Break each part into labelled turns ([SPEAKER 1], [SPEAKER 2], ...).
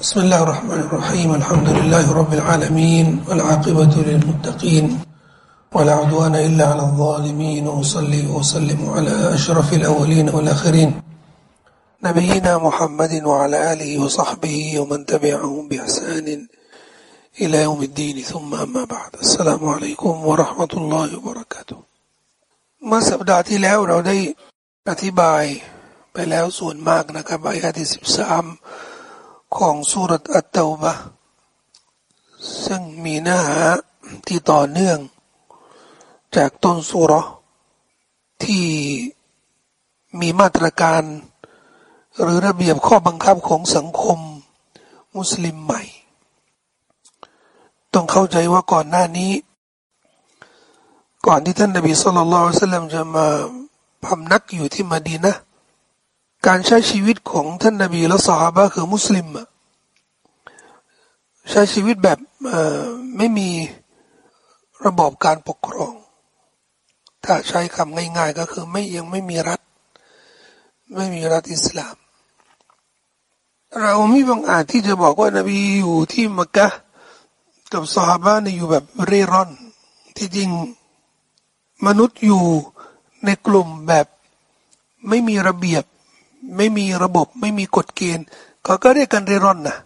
[SPEAKER 1] بسم الله الرحمن الرحيم الحمد لله رب العالمين والعاقبة للمتقين ولا عدوان إلا على الظالمين وصلي وسلم على أشرف الأولين والآخرين نبينا محمد وعلى آله وصحبه ومن تبعهم بإحسان إلى يوم الدين ثم أما بعد السلام عليكم ورحمة الله وبركاته เมื่อสัปดาห์ที่แล้วเราได้อธิบายไปแล้วส่วนมากนะครับอายะที่สิบสาม ของสุรอัตตบะซึ่งมีเนื้อหาที่ต่อเนื่อง จากต้นสุรที่มีมาตรการ หรือระเบียบข้อบังคับของสังคมมุสลิมใหม่ ต้องเข้าใจว่าก่อนหน้านี้ ก่อนที่ท่านนบีสุลต่านสลัมจะมาพำนักอยู่ที่มาดีนะการใช้ชีวิตของท่านนบีและสาบะคือมุสลิม ใช้ชีวิตแบบไม่มีระบบการปกครอง ถ้าใช้คำง่าย ๆ ก็คือไม่ยังไม่มีรัฐ ไม่มีรัฐอิสลาม เราไม่บังอาจที่จะบอกว่านบีอยู่ที่มักกะกับสาบะเนี่ยอยู่แบบเร่ร่อน ที่จริงมนุษย์อยู่ในกลุ่มแบบไม่มีระเบียบ ไม่มีระบบ ไม่มีกฎเกณฑ์เขาก็เรียกกันเร่ร่อนนะ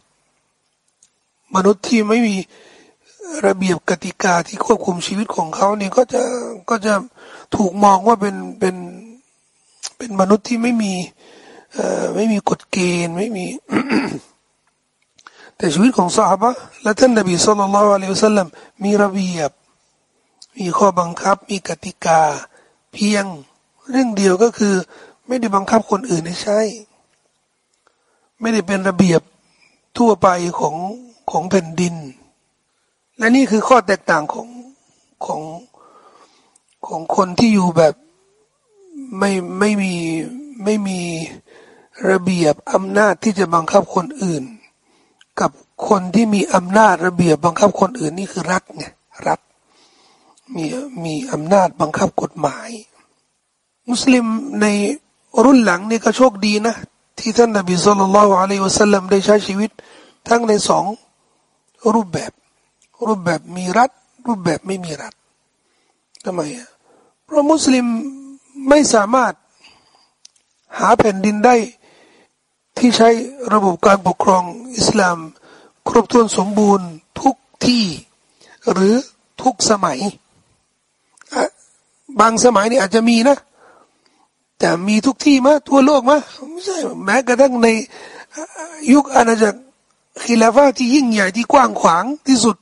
[SPEAKER 1] มนุษย์ที่ไม่มีระเบียบกติกาที่ควบคุมชีวิตของเขาเนี่ยก็จะก็จะถูกมองว่าเป็นเป็นเป็นมนุษย์ที่ไม่มีเอ่อไม่มีกฎเกณฑ์ไม่มี แต่ชีวิตของสาบะและท่านนบีสุลต่านละอัลลอฮฺสัลลัมมีระเบียบ มีข้อบังคับ มีกติกา เพียงเรื่องเดียวก็คือ ไม่ได้บังคับคนอื่นให้ใช้ ไม่ได้เป็นระเบียบทั่วไปของ ของแผ่นดิน และนี่คือข้อแตกต่างของของของคนที่อยู่แบบไม่ไม่มีไม่มีระเบียบอำนาจที่จะบังคับคนอื่น กับคนที่มีอำนาจระเบียบบังคับคนอื่นนี่คือรัฐไงรัฐมีมีอำนาจบังคับกฎหมาย มุสลิมในรุ่นหลังนี่ก็โชคดีนะ ที่ท่านนบีสุลต่านละอะลัยวะสัลลัมได้ใช้ชีวิต ทั้งในสอง รูปแบบ รูปแบบมีรัฐ รูปแบบไม่มีรัฐทำไมอะเพราะมุสลิมไม่สามารถหาแผ่นดินได้ที่ใช้ระบบการปกครองอิสลาม ครบถ้วนสมบูรณ์ทุกที่หรือทุกสมัย บางสมัยนี่อาจจะมีนะ แต่มีทุกที่มะทั่วโลกมะไม่ใช่แม้กระทั่งในยุคอาณาจักร คิลาฟาที่ยิ่งใหญ่ที่กว้างขวางที่สุด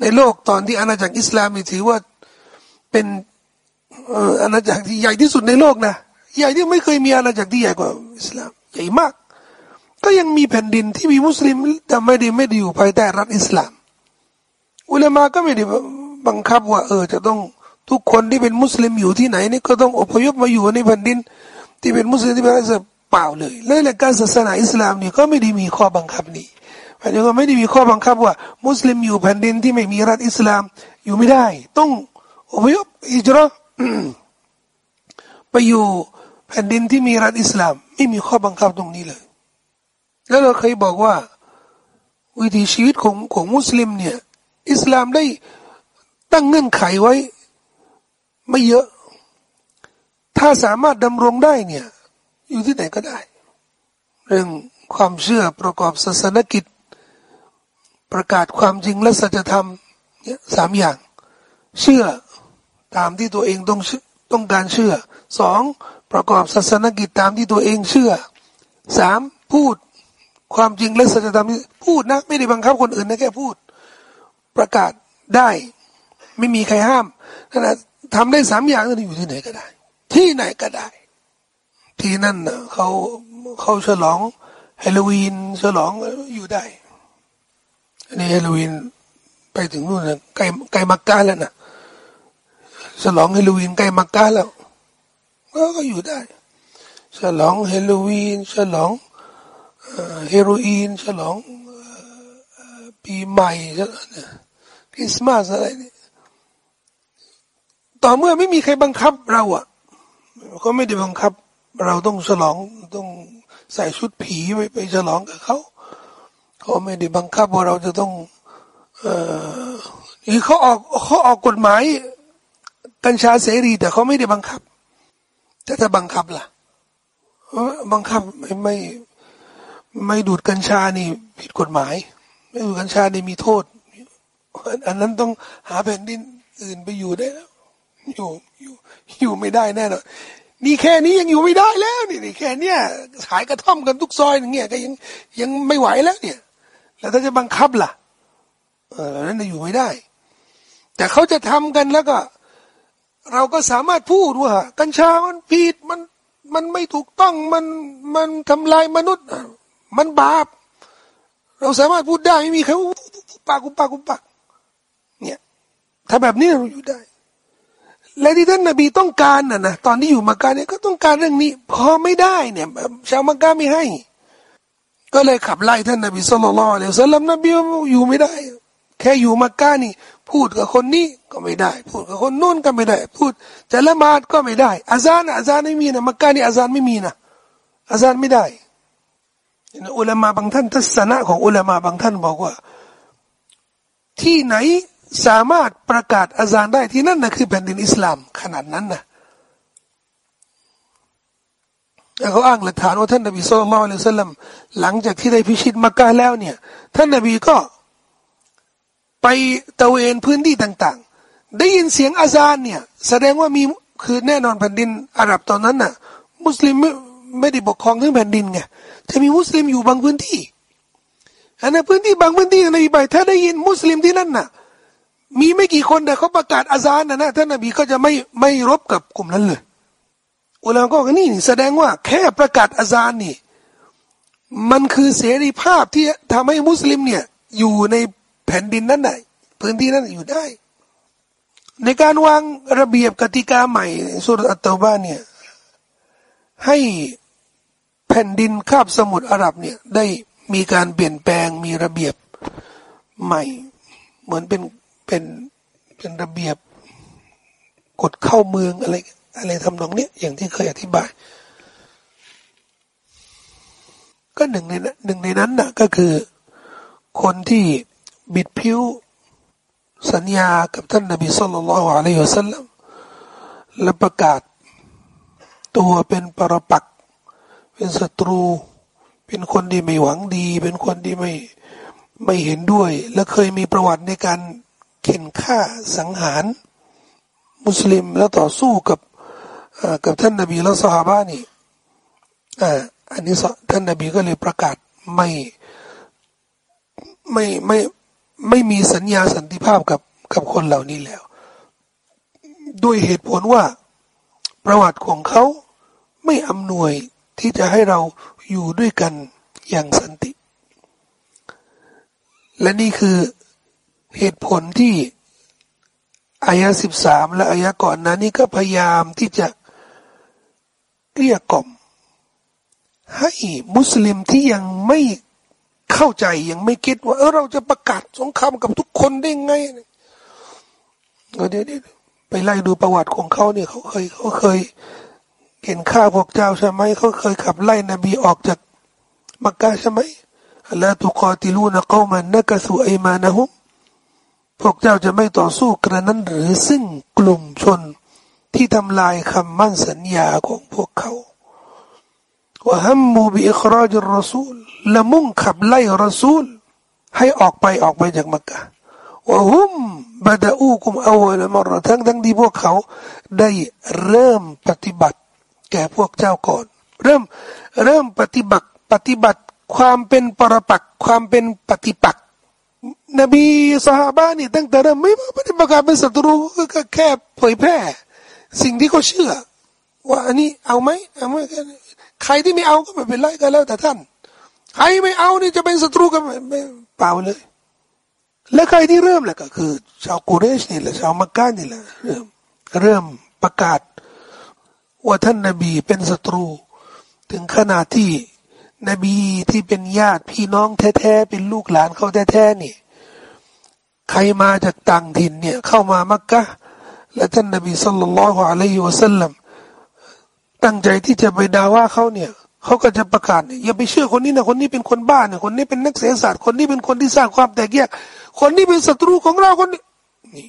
[SPEAKER 1] ในโลกตอนที่อาณาจักรอิสลามถือว่าเป็นอาณาจักรที่ใหญ่ที่สุดในโลกนะใหญ่ที่ไม่เคยมีอาณาจักรที่ใหญ่กว่าอิสลามใหญ่มาก ก็ยังมีแผ่นดินที่มีมุสลิมแต่ไม่ได้ไม่ได้อยู่ภายใต้รัฐอิสลาม อุลามาก็ไม่ได้บังคับว่า เออ จะต้องทุกคนที่เป็นมุสลิมอยู่ที่ไหนนี่ก็ต้องอพยพมาอยู่ในแผ่นดิน ที่เป็นมุสลิมที่เป็นอิสลาม เปล่าเลยและหลัการศาสนาอิสลามนี่ก็ไม่ได้มีข้อบังคับนี้หมายถึงว่าไม่ได้มีข้อบังคับว่า มุสลิมอยู่แผ่นดินที่ไม่มีรัฐอิสลามอยู่ไม่ได้ ต้องอพยพอิจราไปอยู่แผ่นดินที่มีรัฐอิสลาม ไม่มีข้อบังคับตรงนี้เลย แล้วเราเคยบอกว่า วิถีชีวิตของของมุสลิมเนี่ย อิสลามได้ตั้งเงื่อนไขไว้ ไม่เยอะ ถ้าสามารถดำรงได้เนี่ย อยู่ที่ไหนก็ได้ เรื่องความเชื่อประกอบศาสนกิจ ประกาศความจริงและสัจธรรมเนี่ยสามอย่าง เชื่อตามที่ตัวเองต้องต้องการเชื่อสองประกอบศาสนกิจตามที่ตัวเองเชื่อสามพูดความจริงและสัจธรรมพูดนะไม่ได้บังคับคนอื่นนะแค่พูด ประกาศได้ไม่มีใครห้ามนะทำได้สามอย่างนั้นอยู่ที่ไหนก็ได้ ที่ไหนก็ได้ ที่นั่นเขาเขาฉลองฮาโลวีนฉลองอยู่ได้ อันนี้ฮาโลวีนไปถึงนู่นนะใกล้ใกล้มักกะแล้วนะฉลองฮาโลวีนใกล้มักกะแล้วก็อยู่ได้ ฉลองฮาโลวีนฉลองเฮโรอีนฉลองปีใหม่คริสต์มาสอะไรนี่ต่อเมื่อไม่มีใครบังคับเราอะเขาไม่ได้บังคับ เราต้องฉลองต้องใส่ชุดผีไปไปฉลองกับเขาเขาไม่ได้บังคับว่าเราจะต้อง เออนี่เขาออกเขาออกกฎหมาย กัญชาเสรี แต่เขาไม่ได้บังคับ แต่ถ้าบังคับล่ะบังคับไม่ไม่ไม่ดูดกัญชานี่ผิดกฎหมาย ไม่ดูดกัญชานี่มีโทษ อันนั้นต้องหาแผ่นดินอื่นไปอยู่ได้แล้วอยู่อยู่อยู่ไม่ได้แน่นอน นี่แค่นี้ยังอยู่ไม่ได้แล้วนี่นี่แค่เนี้ยขายกระท่อมกันทุกซอยอย่างเงี้ยก็ยังยังไม่ไหวแล้วเนี่ย แล้วถ้าจะบังคับล่ะ เออนั้นจะอยู่ไม่ได้ แต่เขาจะทำกันแล้วก็ เราก็สามารถพูดว่า กัญชามันผิดมันมันไม่ถูกต้องมันมันทำลายมนุษย์ มันบาป เราสามารถพูดได้ไม่มีใครปากกุปากกุปากเนี่ย ถ้าแบบนี้เราอยู่ได้ และที่ท่านนบีต้องการน่ะนะตอนที่อยู่มักกะเนี่ยก็ต้องการเรื่องนี้ พอไม่ได้เนี่ยชาวมักกะไม่ให้ ก็เลยขับไล่ท่านนบีสุลต่านละเลยสลลัมนบีอยู่ไม่ได้ แค่อยู่มักกะนี่ พูดกับคนนี้ก็ไม่ได้ พูดกับคนนู้นก็ไม่ได้ พูดจะละหมาดก็ไม่ได้อาซานอาซานไม่มีนะมักกะนี่อาซานไม่มีนะอาซานไม่ได้อุลามาบางท่านทัศนะของอุลามาบางท่านบอกว่า ที่ไหน สามารถประกาศอาจารย์ได้ที่นั่นนะคือแผ่นดินอิสลามขนาดนั้นนะแล้วเขาอ้างหลักฐานว่าท่านนบีสุลต่านละสัลลัมหลังจากที่ได้พิชิตมักกะแล้วเนี่ย ท่านนบีก็ไปตะเวนพื้นที่ต่าง ๆ ได้ยินเสียงอาซานเนี่ย แสดงว่ามีคือแน่นอนแผ่นดินอาหรับตอนนั้นน่ะ มุสลิมไม่ได้ปกครองทั้งแผ่นดินไงจะมีมุสลิมอยู่บางพื้นที่อันนั้นพื้นที่บางพื้นที่ในใบถ้าได้ยินมุสลิมที่นั่นน่ะ มีไม่กี่คนแต่เขาประกาศอาซานนะนะท่านนบีก็จะไม่ไม่รบกับกลุ่มนั้นเลยอุลามก็นี่แสดงว่าแค่ประกาศอาซานนี่ มันคือเสรีภาพที่ทำให้มุสลิมเนี่ย อยู่ในแผ่นดินนั้นได้พื้นที่นั้นอยู่ได้ ในการวางระเบียบกติกาใหม่สุรอัตตบ้านเนี่ย ให้แผ่นดินคาบสมุทรอาหรับเนี่ย ได้มีการเปลี่ยนแปลงมีระเบียบใหม่ เหมือนเป็น เป็นเป็นระเบียบกฎเข้าเมืองอะไร อะไรทำนองเนี้ยอย่างที่เคยอธิบาย ก็หนึ่งในนั้นหนึ่งในนั้นน่ะก็คือคนที่บิดผิวสัญญากับท่านนบีสุลต่านละอะลัยฮิสัลลัมและประกาศ ตัวเป็นปรปักเป็นศัตรู เป็นคนที่ไม่หวังดี เป็นคนที่ไม่ไม่เห็นด้วย และเคยมีประวัติในการ เข็นฆ่าสังหาร มุสลิมแล้วต่อสู้กับกับท่านนบีและสหายนี่อันนี้ท่านนบีก็เลยประกาศไม่ไม่ไม่ไม่มีสัญญาสันติภาพกับกับคนเหล่านี้แล้ว ด้วยเหตุผลว่าประวัติของเขาไม่อำนวยที่จะให้เราอยู่ด้วยกันอย่างสันติ และนี่คือ เหตุผลที่อายะสิบสามและอายะก่อนนั้นนี่ก็พยายามที่จะเกลี้ยกล่อม ให้มุสลิมที่ยังไม่เข้าใจยังไม่คิดว่าเออเราจะประกาศสงครามกับทุกคนได้ไงเดี๋ยวไปไล่ดูประวัติของเขาเนี่ยเขาเคยเขาเคยเห็นฆ่าพวกเจ้าใช่ไหมเขาเคยขับไล่นบีออกจากมักกะใช่ไหมละตุกอติลูนกอมันนักสุไอมานะฮุม พวกเจ้าจะไม่ต่อสู้กระนั้นหรือซึ่งกลุ่มชนที่ทำลายคำมั่นสัญญาของพวกเขาว่าฮัมมูบิอิคราจรสูลละมุ่งขับไล่รสูล ให้ออกไปออกไปจากมักกะว่าฮุมบาดาอูกุมอาวลมรทั้งทั้งที่พวกเขาได้เริ่มปฏิบัติ แก่พวกเจ้าก่อน เริ่มเริ่มปฏิบัติปฏิบัติความเป็นปรปักความเป็นปฏิปักษ นบีสหบ้านี่ตั้งแต่เริ่มไม่ไม่ได้ประกาศเป็นศัตรูก็แค่เผยแพร่ สิ่งที่เขาเชื่อ ว่าอันนี้เอาไหมเอาไหมใครที่ไม่เอาก็ไม่เป็นไรก็แล้วแต่ท่าน ใครไม่เอานี่จะเป็นศัตรูกันไม่เปล่าเลย และใครที่เริ่มแหละก็คือ ชาวกุเรชนี่แหละชาวมักกะนี่แหละเริ่มเริ่มประกาศ ว่าท่านนบีเป็นศัตรู ถึงขนาดที่ นบีที่เป็นญาติพี่น้องแท้ๆเป็นลูกหลานเขาแท้ๆนี่ใครมาจากต่างถิ่นเนี่ยเข้ามามักกะและท่านนบีสุลต่านละฮ์อะลัยฮิวะสัลลัมตั้งใจที่จะไปด่าว่าเขาเนี่ยเขาก็จะประกาศอย่าไปเชื่อคนนี้นะคนนี้เป็นคนบ้าเนี่ยคนนี้เป็นนักเสียศาสตร์คนนี้เป็นคนที่สร้างความแตกแยกคนนี้เป็นศัตรูของเราคนนี้นี่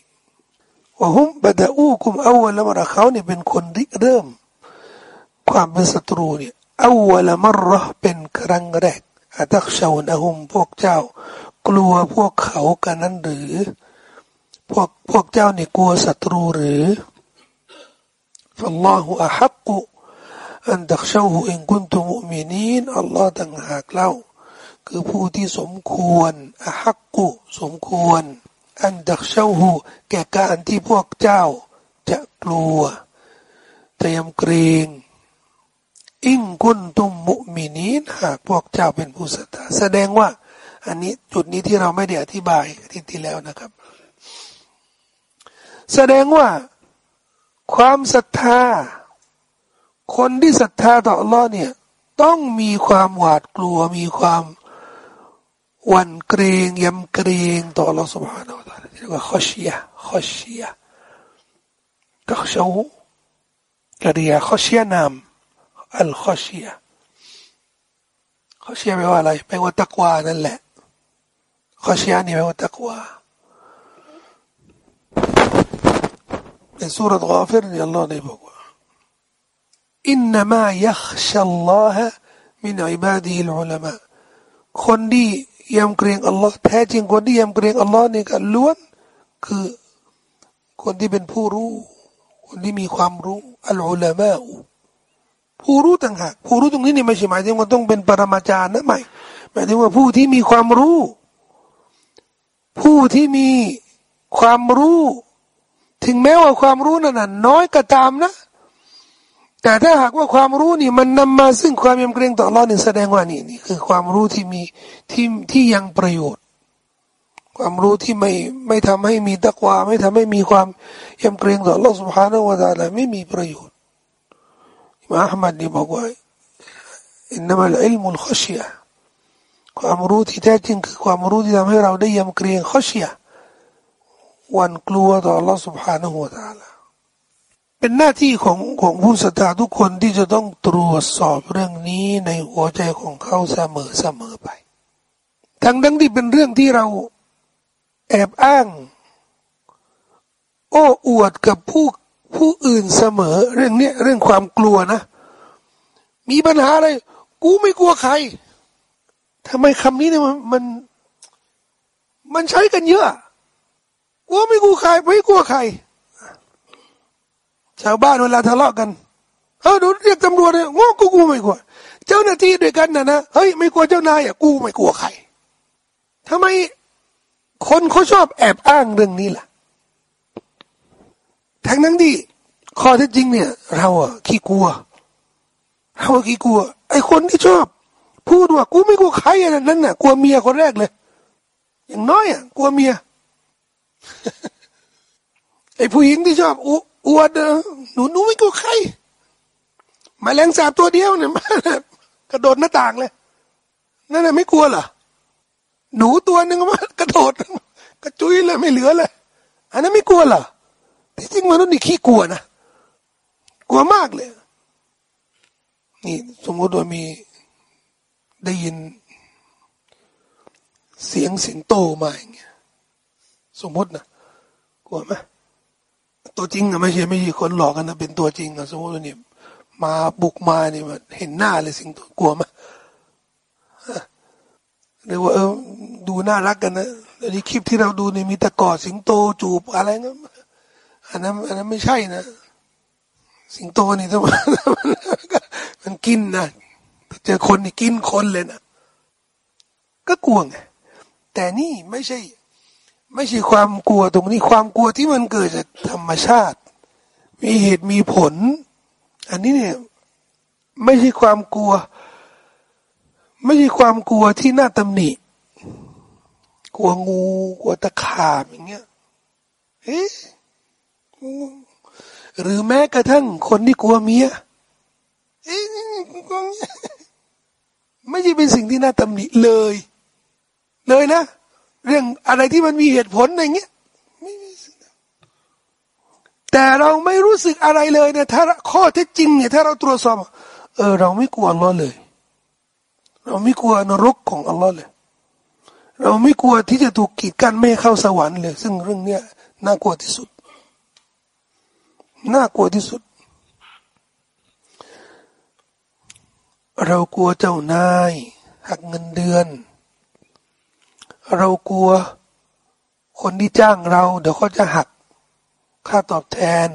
[SPEAKER 1] ว่าฮุมบดาอูคุมอาวะละมระเขาเนี่ยเป็นคนริเริ่ม ความเป็นศัตรูเนี่ย อาวละมรอเป็นครั้งแรกอาตักชาวนะฮุมพวกเจ้า กลัวพวกเขากันนั้นหรือ พวกพวกเจ้านี่กลัวศัตรูหรือฟังลอฮุอะฮักกุอันตักชาวอินกุนตุมุมินีนอัลลอฮ์ต่างหากเล่าคือผู้ที่สมควรอะฮักกุสมควร อันดักเช้าหูแก่การที่พวกเจ้าจะกลัว เตรียมเกรง อิงกุนตุมมุมินีนหากพวกเจ้าเป็นผู้ศรัทธาแสดงว่า อันนี้จุดนี้ที่เราไม่ได้อธิบายที่ที่แล้วนะครับ แสดงว่า ความศรัทธา คนที่ศรัทธาต่อ Allah เนี่ยต้องมีความหวาดกลัวมีความวันเกรงยำเกรงต่อ Allah سبحانه และ تعالى เรียกว่าขอชียขอชียก็เขากริยาขอชียนาม อัลขอเชียขอเชียแปลว่าอะไรแปลว่าตักวานั่นแหละขอเชียนี่แปลว่าตักวาในสุรกาฟิรนี่อัลลอฮ์ได้บอกว่าอินนามายักชัลลอฮะมินอิบาดีลอุลามะคนที่ยำเกรงอัลลอฮ์แท้จริงคนที่ยำเกรงอัลลอฮ์นี่ก็ล้วนคือคนที่เป็นผู้รู้ คนที่มีความรู้อัลอุลามะ ผู้รู้ต่างหากผู้รู้ตรงนี้นี่ไม่ใช่หมายถึงว่าต้องเป็นปรมาจารย์นะไม่หมายถึงว่าผู้ที่มีความรู้ ผู้ที่มีความรู้ ถึงแม้ว่าความรู้นั้นน้อยก็ตามนะ แต่ถ้าหากว่าความรู้นี่มันนำมาซึ่งความยำเกรงต่อราเนี่แสดงว่านี่นี่คือความรู้ที่มีที่ที่ยังประโยชน์ ความรู้ที่ไม่ไม่ทำให้มีตะกวาไม่ทำให้มีความยำเกรงต่อเราสุภาพนวตาละไม่มีประโยชน์ มาอัลมัดนี่บอกว่าอินนัมัลอิลมุลขชยความรู้ที่แท้จริงคือความรู้ที่ทำให้เราได้ยำเกรงขชยวันกลัวต่อ Allah سبحانه และ تعالى เป็นหน้าที่ของของผู้ศรัทธาทุกคนที่จะต้องตรวจสอบเรื่องนี้ในหัวใจของเขาเสมอเสมอไป ทั้งทั้งที่เป็นเรื่องที่เราแอบอ้าง โอ้อวดกับผู้ ผู้อื่นเสมอเรื่องเนี้ยเรื่องความกลัวนะ มีปัญหาอะไร กูไม่กลัวใครทำไมคำนี้เนี่ยมัน มันมันใช้กันเยอะกูไม่กลัวใครไม่กลัวใคร ชาวบ้านเวลาทะเลาะกันเออดูเรียกตำรวจเลยงงกูกูไม่กลัว เจ้าหน้าที่ด้วยกันนะนะเฮ้ยไม่กลัวเจ้านายอะกูไม่กลัวใครทำไมคนเขาชอบแอบอ้างเรื่องนี้ล่ะ ทั้งนั้นที่ข้อเท็จจริงเนี่ย เราอะขี้กลัว เราขี้กลัว ไอ้คนที่ชอบ พูดว่ากูไม่กลัวใครอันนั้นน่ะกลัวเมียคนแรกเลย อย่างน้อยอะกลัวเมีย ไอ้ผู้หญิงที่ชอบอุอวดหนูหนูไม่กลัวใครมาแรงสาบตัวเดียวเนี่ยกระโดดหน้าต่างเลยนั่นน่ะไม่กลัวเหรอหนูตัวหนึ่งมากระโดด กระจุยเลยไม่เหลือเลย อันนั้นไม่กลัวเหรอ ที่จริงมนุษย์นี่ขี้กลัวนะกลัวมากเลย นี่สมมติว่ามีได้ยิน เสียงสิงโตมาอย่างเงี้ยสมมตินะกลัวไหมตัวจริงอะไม่ใช่ไม่ใช่คนหลอกกันนะเป็นตัวจริงอะสมมติว่าเนี่ยมาบุกมาเนี่ยมันเห็นหน้าเลยสิงโตกลัวไหมหรือว่าเออดูน่ารักกันนะแล้วที่คลิปที่เราดูเนี่ยมีตะกอดสิงโตจูบอะไรเงี้ย อันนั้นอันนั้นไม่ใช่นะสิงโตนี่ถ้ามันมันกินนะเจอคนนี่กินคนเลยนะก็กลัวไงแต่นี่ไม่ใช่ ไม่ใช่ความกลัวตรงนี้ความกลัวที่มันเกิดจากธรรมชาติ มีเหตุมีผล อันนี้เนี่ย ไม่ใช่ความกลัว ไม่ใช่ความกลัวที่น่าตำหนิกลัวงูกลัวตะขาบอย่างเงี้ยเอ๊ะ หรือแม้กระทั่งคนที่กลัวเมียไม่ใช่เป็นสิ่งที่น่าตำหนิเลย เลยนะ เรื่องอะไรที่มันมีเหตุผลอะไรเงี้ยแต่เราไม่รู้สึกอะไรเลยเนี่ยถ้าข้อเท็จจริงเนี่ยถ้าเราตรวจสอบ เออ เราไม่กลัวอัลลอฮ์เลย เราไม่กลัวนรกของอัลลอฮ์เลย เราไม่กลัวที่จะถูกกีดกันไม่เข้าสวรรค์เลย ซึ่งเรื่องเนี้ยน่ากลัวที่สุด น่ากลัวที่สุด เรากลัวเจ้านายหักเงินเดือน เรากลัวคนที่จ้างเราเดี๋ยวเขาจะหักค่าตอบแทน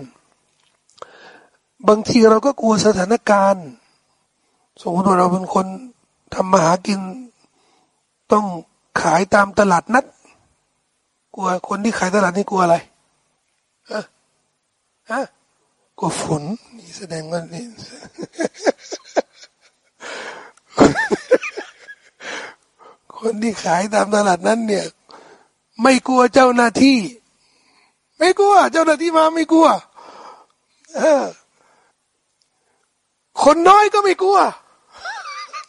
[SPEAKER 1] บางทีเราก็กลัวสถานการณ์ สมมติว่าเราเป็นคนทำมาหากิน ต้องขายตามตลาดนัด กลัวคนที่ขายตลาดนี่กลัวอะไร ฮะกลัวฝนนี่แสดงว่านี่คนที่ขายตามตลาดนั้น เนี่ย ไม่กลัวเจ้าหน้าที่ ไม่กลัว เจ้าหน้าที่มาไม่กลัว เออ คนน้อยก็ไม่กลัว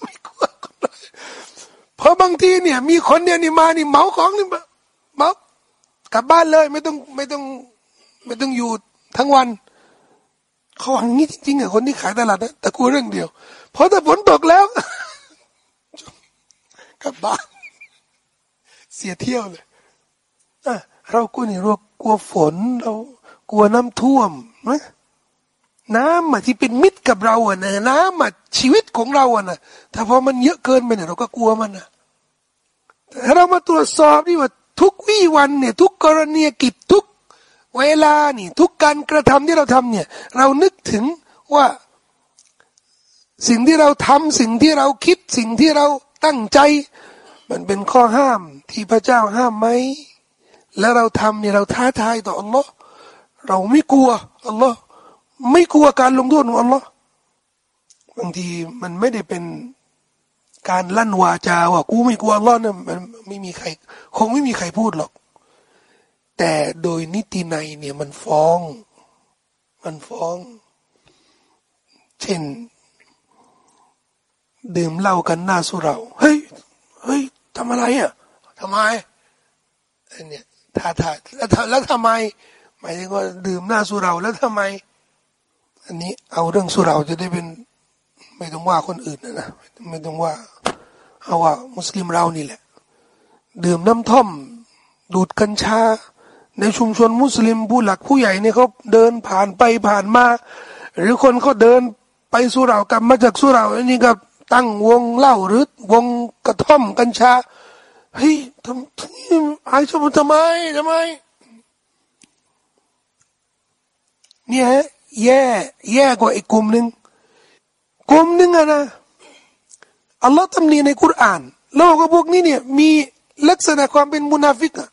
[SPEAKER 1] ไม่กลัวคนน้อยเพราะบางทีเนี่ย มีคนเนี่ยนี่มานี่เมาของนี่เมากลับบ้านเลย ไม่ต้องไม่ต้อง ไม่ต้องอยู่ ทั้งวันเขาหวังงี้จริงๆอะคนที่ขายตลาดนะแต่กลัวเรื่องเดียว เพอแต่ฝนตกแล้วกลับบ้านเสียเที่ยวเลยอะเรากลัวนี่เรากลัวฝนเรากลัวน้ำท่วมนะน้ำมาที่เป็นมิตรกับเราอะนะน้ำมาชีวิตของเราอะนะถ้าพอมันเยอะเกินไปเนี่ยเราก็กลัวมันนะแต่เรามาตรวจสอบนี่ว่าทุกวี่วันเนี่ย ทุกกรณีกิจทุก เวลานี่ ทุกการกระทำที่เราทำเนี่ย เรานึกถึงว่าสิ่งที่เราทำสิ่งที่เราคิดสิ่งที่เราตั้งใจ มันเป็นข้อห้ามที่พระเจ้าห้ามไหมแล้วเราทำเนี่ยเราท้าทายต่ออัลลอฮ์เราไม่กลัวอัลลอฮ์ไม่กลัวการลงโทษของอัลลอฮ์บางทีมันไม่ได้เป็นการลั่นวาจาว่ากูไม่กลัวอัลลอฮ์เนี่ยมันไม่มีใคร คงไม่มีใครพูดหรอก แต่โดยนิติในเนี่ยมันฟ้อง มันฟ้อง เช่น ดื่มเหล้ากันหน้าสุเราเฮ้ยเฮ้ยทำอะไรอะทำไมอันเนี้ยท้าทาแล้วแล้วทำไมหมายถึงว่าดื่มหน้าสุเราแล้วทำไม อันนี้เอาเรื่องสุเราจะได้เป็น ไม่ต้องว่าคนอื่นนะนะไม่ต้องว่าเอาว่า มุสลิมเรานี่แหละ ดื่มน้ำท่อมดูดกัญชา ในชุมชนมุสลิมผู้หลักผู้ใหญ่เนี่ยเขาเดินผ่านไปผ่านมา หรือคนเขาเดินไปสุเรากลับมาจากสุเราอันนี้กับตั้งวงเล่าหรือวงกระท่อมกัญชาเฮ้ยทำทุไอ้ชมทำไมทำไม เนี่ยแย่แย่กว่าอีกกลุ่มหนึ่งกลุ่มหนึ่งอะนะอัลลอฮ์ตำหนิในคุรานแล้วก็พวกนี้เนี่ยมีลักษณะความเป็นมุนาฟิกอะ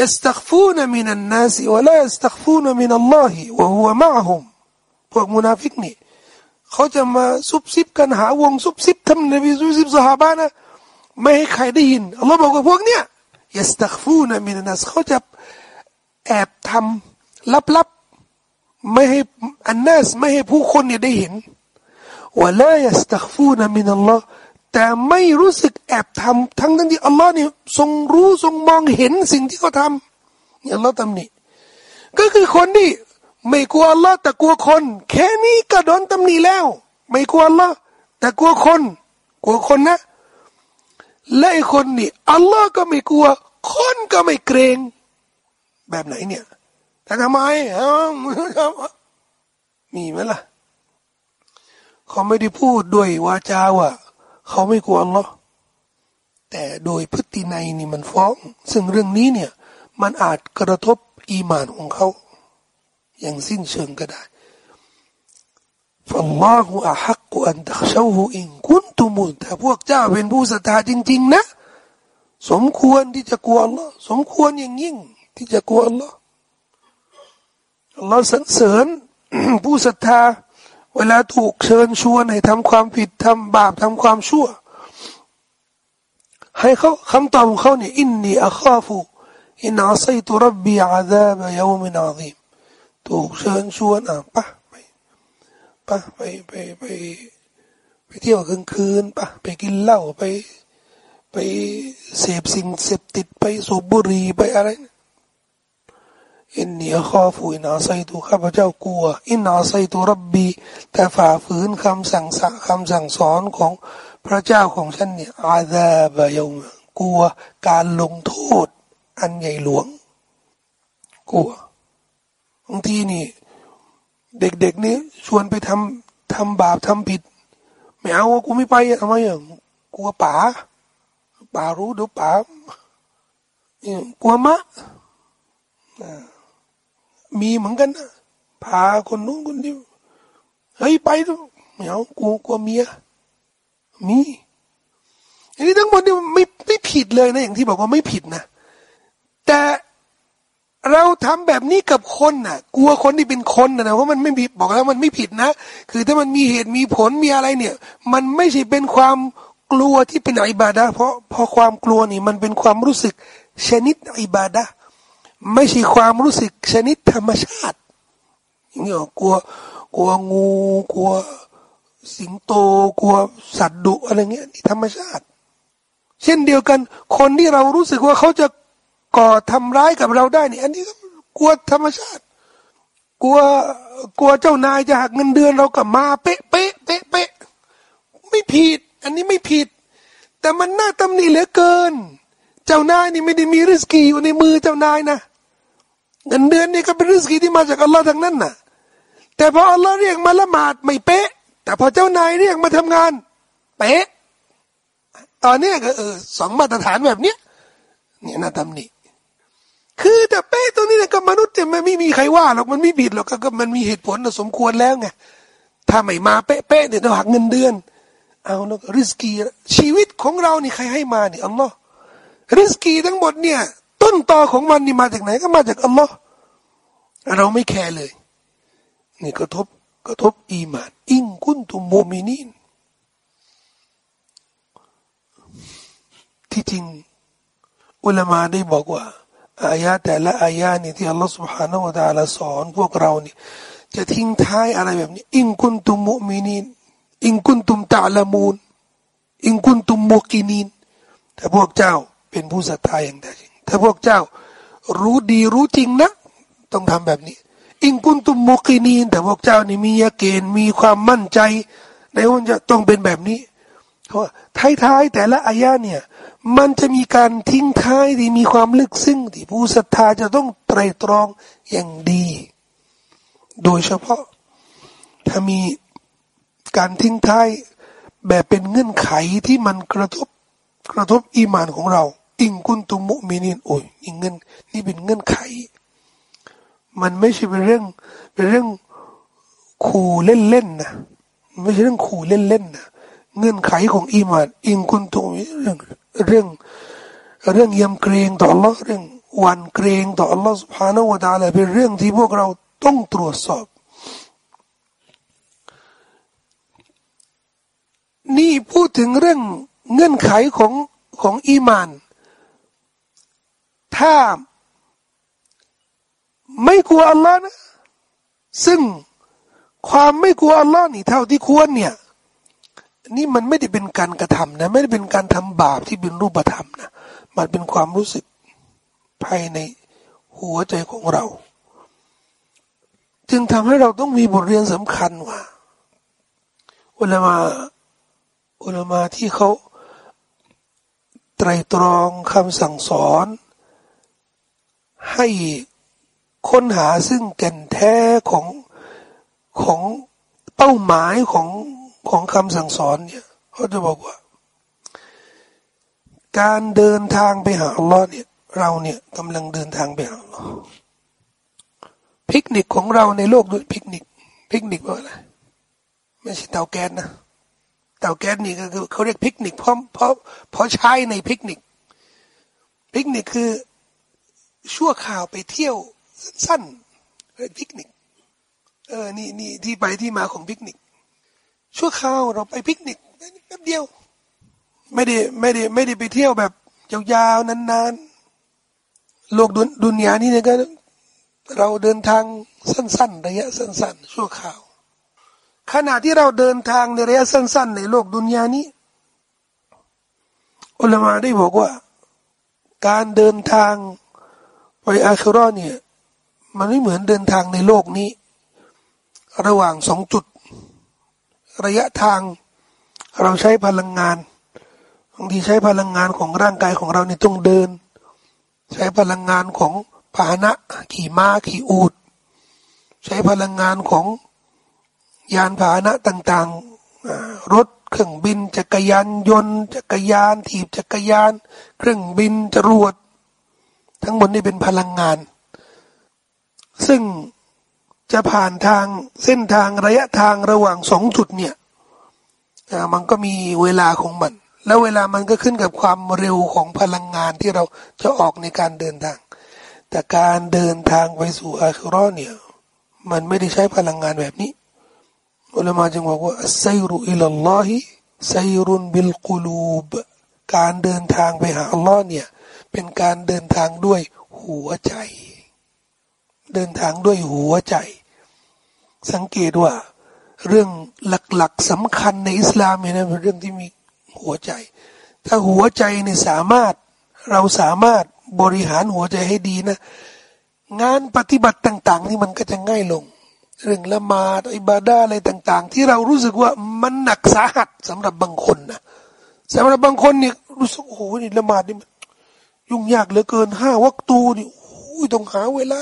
[SPEAKER 1] يستخفون من الناس ولا يستخفون من الله وهو معهم พวกมุนาฟิกนี่เขาจะมาซุบซิบกันหาวงซุบซิบทำนบีซุบซิบสหาบานะไม่ให้ใครได้ยินอัลลอฮ์บอกว่าพวกเนี้ยยสตักฟูนะมินัสเขาจะแอบทำลับๆไม่ให้อันนัสไม่ให้ผู้คนเนี่ยได้เห็นว่าละยสตักฟูนะมินัลลอฮ์ แต่ไม่รู้สึกแอบทำทั้งทั้งที่อัลลอฮ์นี่ทรงรู้ทรงมองเห็นสิ่งที่เขาทำนี่อัลลอฮ์ตำหนิก็คือคนที่ไม่กลัวอัลลอฮ์แต่กลัวคน แค่นี้ก็โดนตำหนิแล้ว ไม่กลัวอัลลอฮ์แต่กลัวคน กลัวคนนะและไอ้คนนี่อัลลอฮ์ก็ไม่กลัว คนก็ไม่เกรง แบบไหนเนี่ยแต่ทำไมมีไหมล่ะเขาไม่ได้พูดด้วยวาจาว่า เขาไม่กลัวหรอฮ์แต่โดยพฤติในนี่มันฟ้อง ซึ่งเรื่องนี้เนี่ย มันอาจกระทบอีมานของเขา อย่างสิ้นเชิงก็ได้ฟัลลอฮุอะฮักกุอันตักชาวูอิงคุณตุมุนแต่พวกเจ้าเป็นผู้ศรัทธาจริง ๆ นะ สมควรที่จะกลัวอัลลอฮ์สมควรอย่างยิ่ง ที่จะกลัวอัลลอฮ์อัลลอฮ์สรรเสริญผู้ศรัทธา เวลาถูกเชิญชวนให้ทำความผิดทำบาปทำความชั่ว ให้เขาคำตอบของเขาเนี่ยإني أخاف إن عصيت ربي عذاب يوم عظيم ถูกเชิญชวนอะปะไปปะไปไปไปไปเที่ยวกลางคืนปะไปกินเหล้าไป ไปเสพสิ่งเสพติดไปสูบบุหรี่ไปอะไร อินนีข้อฟูอินาไซตุข้าพเจ้ากลัว อินาไซตุรับบีแต่ฝ่าฝืนคำสั่งสั่งคำสั่งสอนของพระเจ้าของฉันเนี่ยอาซาบะยงกลัวการลงโทษ อันใหญ่หลวง กลัวบางทีนี่ เด็กๆนี่ชวนไปทำทำบาปทำผิดไม่เอากูไม่ไปทำไมอะกลัวป๋าป๋ารู้เดี๋ยวป๋ากลัวมะ มีเหมือนกันนะพาคนนู้นคนนี้เฮ้ยไปดูไม่เอากูกลัวเมียมีอันนี้ทั้งหมดนี่ไม่ไม่ผิดเลยนะอย่างที่บอกว่าไม่ผิดนะ แต่เราทำแบบนี้กับคนน่ะ กลัวคนที่เป็นคนนะนะว่ามันไม่ผิดบอกแล้วมันไม่ผิดนะ คือถ้ามันมีเหตุมีผลมีอะไรเนี่ย มันไม่ใช่เป็นความกลัวที่เป็นอิบาดะเพราะพอความกลัวนี่มันเป็นความรู้สึกชนิดอิบาดะ ไม่ใช่ความรู้สึกชนิดธรรมชาติอย่างนี้กลัว กลัวงูกลัว สิงโตกลัวสัตว์ดุอะไรเงี้ยนี่ธรรมชาติ เช่นเดียวกัน คนที่เรารู้สึกว่าเขาจะก่อทำร้ายกับเราได้นี่อันนี้ก็กลัวธรรมชาติ กลัวกลัวเจ้านายจะหักเงินเดือนเรากับมาเป๊ะเป๊ะเป๊ะเป๊ะไม่ผิด อันนี้ไม่ผิด แต่มันน่าตำหนิเหลือเกิน เจ้านายนี่ไม่ได้มีริสกีอยู่ในมือเจ้านายนะ เงินเดือนนี่ก็เป็นริสกีที่มาจากอัลลอฮ์ทั้งนั้นน่ะ แต่พออัลลอฮ์เรียกมาละหมาดไม่เป๊ะ แต่พอเจ้านายเรียกมาทำงาน เป๊ะ ตอนนี้ก็เออสองมาตรฐานแบบเนี้ยเนี่ยน่าทำนี่คือแต่เป๊ะตรงนี้เนี่ยก็มนุษย์เนี่ยมันไม่มีใครว่าหรอกมันไม่ผิดหรอกก็มันมีเหตุผลสมควรแล้วไงถ้าไม่มาเป๊ะๆเนี่ยต้องหักเงินเดือน เอาแล้วริสกีชีวิตของเรานี่ใครให้มาเนี่ยอัลลอฮ์ริสกีทั้งหมดเนี่ย ต้นตอของมันนี่มาจากไหนก็มาจากอัลลอฮ์เราไม่แคร์เลย นี่กระทบกระทบอีมาน อิงกุนตุโมมินินที่จริงอุลามาได้บอกว่าอายะแต่ละอายะนี่ที่อัลลอฮ์ سبحانه และ تعالى สอน พวกเรานี่จะทิ้งท้ายอะไรแบบนี้ อิงกุนตุมุมินินอิงกุนตุมตะละมูนอิงกุนตุมมุกินินถ้าพวกเจ้าเป็นผู้ศรัทธาอย่างแท้จริง ถ้าพวกเจ้า รู้ดีรู้จริงนะ ต้องทำแบบนี้ อิงกุนตุมมุกินีนแต่พวกเจ้านี่มียาเกณฑ์มีความมั่นใจในว่าจะต้องเป็นแบบนี้เพราะท้ายๆแต่ละอายะเนี่ย มันจะมีการทิ้งท้ายที่มีความลึกซึ้งที่ผู้ศรัทธาจะต้องไตรตรองอย่างดี โดยเฉพาะ ถ้ามีการทิ้งท้ายแบบเป็นเงื่อนไขที่มันกระทบกระทบอีมานของเรา อิงกุนตุมุมินินโอ้ยนี่เงินนี่เป็นเงื่อนไข มันไม่ใช่เป็นเรื่องเป็นเรื่องขู่เล่นๆนะไม่ใช่เรื่องขู่เล่นๆนะเงื่อนไขของอีมานอิงกุนตุเรื่องเรื่องเรื่องยำเกรงต่อ Allah เรื่องวันเกรงต่อ Allah سبحانه และ تعالى เป็นเรื่องที่พวกเราต้องตรวจสอบ นี่พูดถึงเรื่องเงื่อนไขของของอีมาน ถ้าไม่กลัวอัลลอฮ์นะ ซึ่งความไม่กลัวอัลลอฮ์นี่เท่าที่ควรเนี่ย นี่มันไม่ได้เป็นการกระทำนะ ไม่ได้เป็นการทำบาปที่เป็นรูปธรรมนะ มันเป็นความรู้สึกภายในหัวใจของเรา จึงทำให้เราต้องมีบทเรียนสำคัญว่าอุลามาอุลามาที่เขาไตรตรองคำสั่งสอน ให้ค้นหาซึ่งแก่นแท้ของของเป้าหมายของของคำสั่งสอนเนี่ยเขาจะบอกว่า การเดินทางไปหาอัลลอฮ์เนี่ยเราเนี่ยกำลังเดินทางไปหาอัลลอฮ์พิกนิกของเราในโลกด้วยพิกนิกพิกนิกว่าอะไรไม่ใช่เตาแก๊สนะเตาแก๊สนี่ก็คือเขาเรียกพิกนิกเพราะเพราะเพราะใช้ในพิกนิกพิกนิกคือ ชั่วคราวไปเที่ยวสั้นเรียกพิกนิก เออ นี่นี่ที่ไปที่มาของพิกนิก ชั่วคราวเราไปพิกนิกแป๊บเดียว ไม่ได้ไม่ได้ไม่ได้ไปเที่ยวแบบยาวๆนานๆ โลกดุนดุนยานี่เนี่ยก็เราเดินทางสั้นๆ ระยะสั้น ๆ ชั่วข่าว ขณะที่เราเดินทางในระยะสั้น ๆ ในโลกดุนยานี้อุลามาได้บอกว่า การเดินทาง ไปอาครอเนี่ย มันไม่เหมือนเดินทางในโลกนี้ ระหว่างสองจุด ระยะทางเราใช้พลังงานบางทีใช้พลังงานของร่างกายของเราเนี่ต้องเดิน ใช้พลังงานของพาหนะขี่ม้าขี่อูดใช้พลังงานของยานพาหนะต่างๆ รถเครื่องบิน จักรยานยนต์ จักรยานถีบจักรยาน เครื่องบินจรวด ทั้งหมดนี่เป็นพลังงาน ซึ่งจะผ่านทางเส้นทางระยะทางระหว่างสองจุดเนี่ยมันก็มีเวลาของมัน แล้วเวลามันก็ขึ้นกับความเร็วของพลังงานที่เราจะออกในการเดินทาง แต่การเดินทางไปสู่อาคิรอเนี่ยมันไม่ได้ใช้พลังงานแบบนี้อุลามาจึงบอกว่าไซรุอิลลอฮิไซรุนบิลกุลูบการเดินทางไปหาอัลลอฮ์เนี่ย เป็นการเดินทางด้วยหัวใจ เดินทางด้วยหัวใจ สังเกตว่า เรื่องหลักๆสำคัญในอิสลามเนี่ยนะเป็นเรื่องที่มีหัวใจ ถ้าหัวใจเนี่ยสามารถเราสามารถบริหารหัวใจให้ดีนะ งานปฏิบัติต่าง ๆ นี่มันก็จะง่ายลง เรื่องละมาดอิบาดาอะไรต่าง ๆ ที่เรารู้สึกว่ามันหนักสาหัสสำหรับบางคนนะสำหรับบางคนเนี่ยรู้สึกโอ้โหนี่ละมาดนี่ ยุ่งยากเหลือเกินห้าวัตูนี่โอ้ยต้องหาเวลา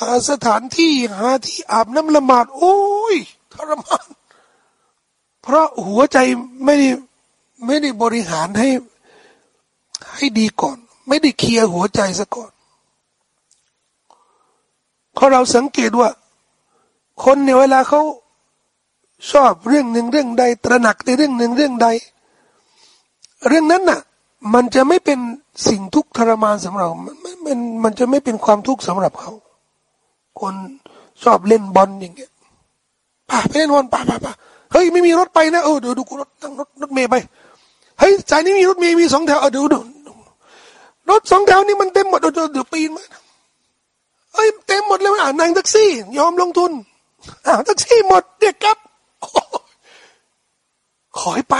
[SPEAKER 1] หาสถานที่หาที่อาบน้ำละหมาด โอ้ยทรมานเพราะหัวใจไม่ได้ไม่ได้บริหารให้ให้ดีก่อน ไม่ได้เคลียร์หัวใจซะก่อนเพราะเราสังเกตว่า คนเนี่ยเวลาเขาชอบเรื่องหนึ่งเรื่องใด ตระหนักในเรื่องหนึ่งเรื่องใด เรื่องนั้นน่ะ มันจะไม่เป็นสิ่งทุกข์ทรมานสำหรับมันมันมันจะไม่เป็นความทุกข์สำหรับเขา คนชอบเล่นบอลอย่างเงี้ยป่าไปเล่นบอลป่าป่าป่าเฮ้ยไม่มีรถไปนะเออเดี๋ยวดูรถนั่งรถรถเมย์ไปเฮ้ยสายนี้มีรถเมย์มีสองแถวเออเดี๋ยวดูรถสองแถวนี่มันเต็มหมดเดี๋ยวเดี๋ยวปีนมาเฮ้ยเต็มหมดเลยอ่านั่งแท็กซี่ ยอมลงทุนอ่าแท็กซี่หมดเด็กครับขอให้ไป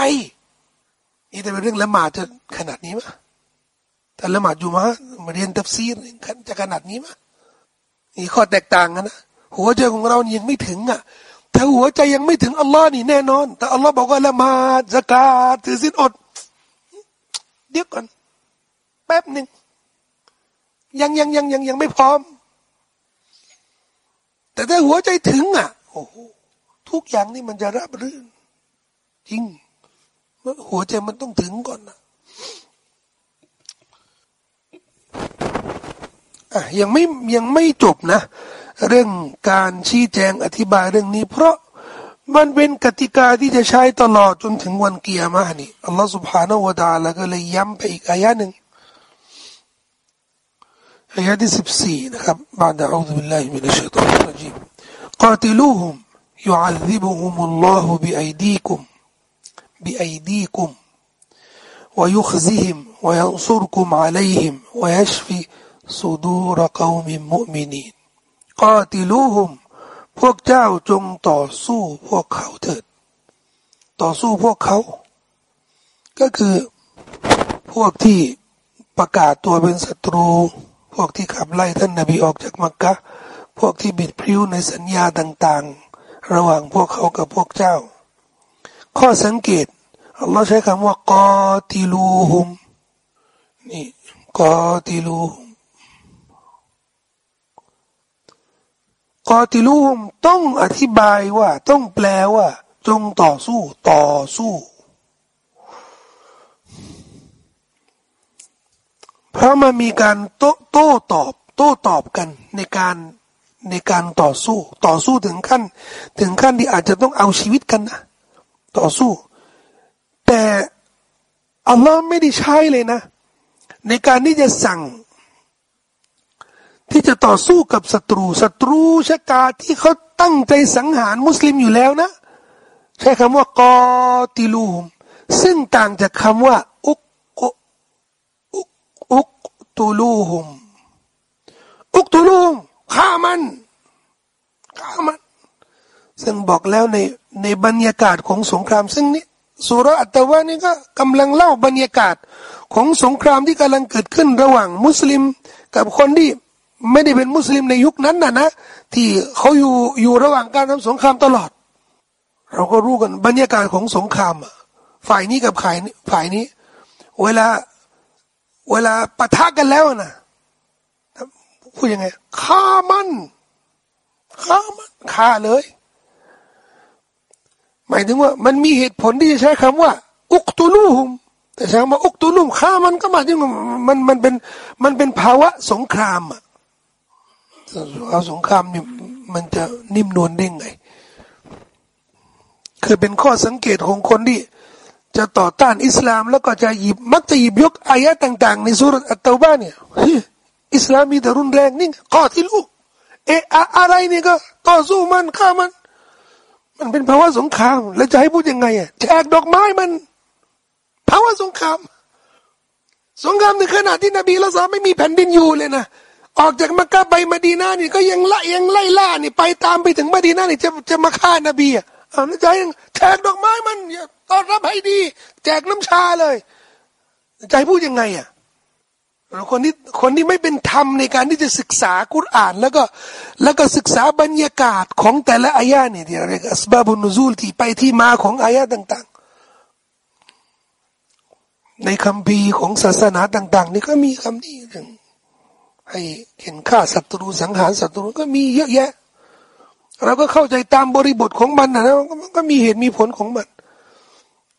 [SPEAKER 1] นี่แต่เป็นเรื่องละหมาดจะขนาดนี้มะแต่ละหมาดอยู่มามาเรียนตัฟซีรจะขนาดนี้มะนี่ข้อแตกต่างกันนะหัวใจของเรานี่ยังไม่ถึงอะถ้าหัวใจยังไม่ถึงอัลลอฮ์นี่แน่นอน แต่อัลลอฮ์บอกว่าละหมาดสกาดถือสินอด เดี๋ยวก่อน แป๊บหนึ่งยังยังยังยังยังไม่พร้อม แต่ถ้าหัวใจถึงอะโอ้โหทุกอย่างนี่มันจะรับรื่นจริง หัวใจมันต้องถึงก่อนนะอ่ะยังไม่ยังไม่จบนะ เรื่องการชี้แจงอธิบายเรื่องนี้ เพราะมันเป็นกติกาที่จะใช้ตลอดจนถึงวันเกียร์มานี่อัลลอฮฺ سبحانه และ تعالى ก็เลยย้ำไปอีกอายะหนึ่งอายะที่สิบสี่นะครับ بعد أعوذ بالله من الشيطان الرجيم قاتلوهم يعذبهم الله بأيديكم بأيديكم ويخزهم وينصركم عليهم ويشفي صدور قوم مؤمنين قاتلوهم พวกเจ้าจงต่อสู้พวกเขาเถิด ต่อสู้พวกเขา ก็คือพวกที่ประกาศตัวเป็นศัตรู พวกที่ขับไล่ท่านนบีออกจากมักกะ พวกที่บิดพริ้วในสัญญาต่างๆ ระหว่างพวกเขากับพวกเจ้า ข้อสังเกต อัลลอฮ์ใช้คำว่ากอติลูฮุมนี่กอติลูฮุมกอติลูฮุมต้องอธิบายว่า ต้องแปลว่า จงต่อสู้ ต่อสู้ เพราะมันมีการโต้โต้ตอบ โต้ตอบกันในการในการต่อสู้ ต่อสู้ถึงขั้น ถึงขั้นที่อาจจะต้องเอาชีวิตกันนะต่อสู้ แต่อัลลอฮ์ไม่ได้ใช้เลยนะ ในการที่จะสั่ง ที่จะต่อสู้กับศัตรูศัตรูชะกาที่เขาตั้งใจสังหารมุสลิมอยู่แล้วนะ ใช้คำว่ากอติลูมซึ่งต่างจากคำว่า อุกอุกอุกตูลูฮุมอุกตูลูมฆ่ามันฆ่ามัน ซึ่งบอกแล้วในในบรรยากาศของสงครามซึ่งนี้ สุรอัตวานี่ก็กำลังเล่าบรรยากาศของสงครามที่กำลังเกิดขึ้นระหว่างมุสลิมกับคนที่ไม่ได้เป็นมุสลิมในยุคนั้นนะนะที่เขาอยู่อยู่ระหว่างการทำสงครามตลอด เราก็รู้กันบรรยากาศของสงครามฝ่ายนี้กับฝ่ายนี้ฝ่ายนี้ เวลาเวลาปะทะกันแล้วนะพูดยังไงฆ่ามันฆ่ามันฆ่าเลย หมายถึงว่า มันมีเหตุผลที่จะใช้คำว่า อุกตุลูฮุมแต่ใช้คำว่าอุกตุลูมฆ่ามันก็หมายถึงมันมันเป็นมันเป็นภาวะสงครามอะเอาสงครามนี่มันจะนิ่มนวลได้ไง คือเป็นข้อสังเกตของคนที่ จะต่อต้านอิสลาม แล้วก็จะหยิบมักจะหยิบยกอายะต่าง ๆ ในสุรอัตตาบ้านเนี่ยอิสลามมีแต่รุนแรงนี่ข้อที่ลูกเอะอะไรนี่ก็ต่อสู้มันฆ่ามัน มันเป็นภาวะสงคราม แล้วจะให้พูดยังไงอะแจกดอกไม้มัน ภาวะสงคราม สงครามในขณะที่นบีละซาไม่มีแผ่นดินอยู่เลยนะออกจากมักกะไปมาดีนานี่ก็ยังละยังไล่ล่านี่ไปตามไปถึงมาดีนานี่จะจะมาฆ่านบีอะเอาใจยังแจกดอกไม้มันต้อนรับให้ดี แจกน้ำชาเลย ใจพูดยังไงอะ คนที่คนที่ไม่เป็นธรรมในการที่จะศึกษากุรอาน แล้วก็แล้วก็ศึกษาบรรยากาศของแต่ละอายะเนี่ยที่เรียกอัสบาบุนุซูลที่ไปที่มาของอายะต่างๆ ในคำพีของศาสนาต่าง ๆ นี่ก็มีคำนี้ถึงให้เห็นฆ่าศัตรูสังหารศัตรูก็มีเยอะแยะ เราก็เข้าใจตามบริบทของมันนะนะมันก็มีเหตุมีผลของมัน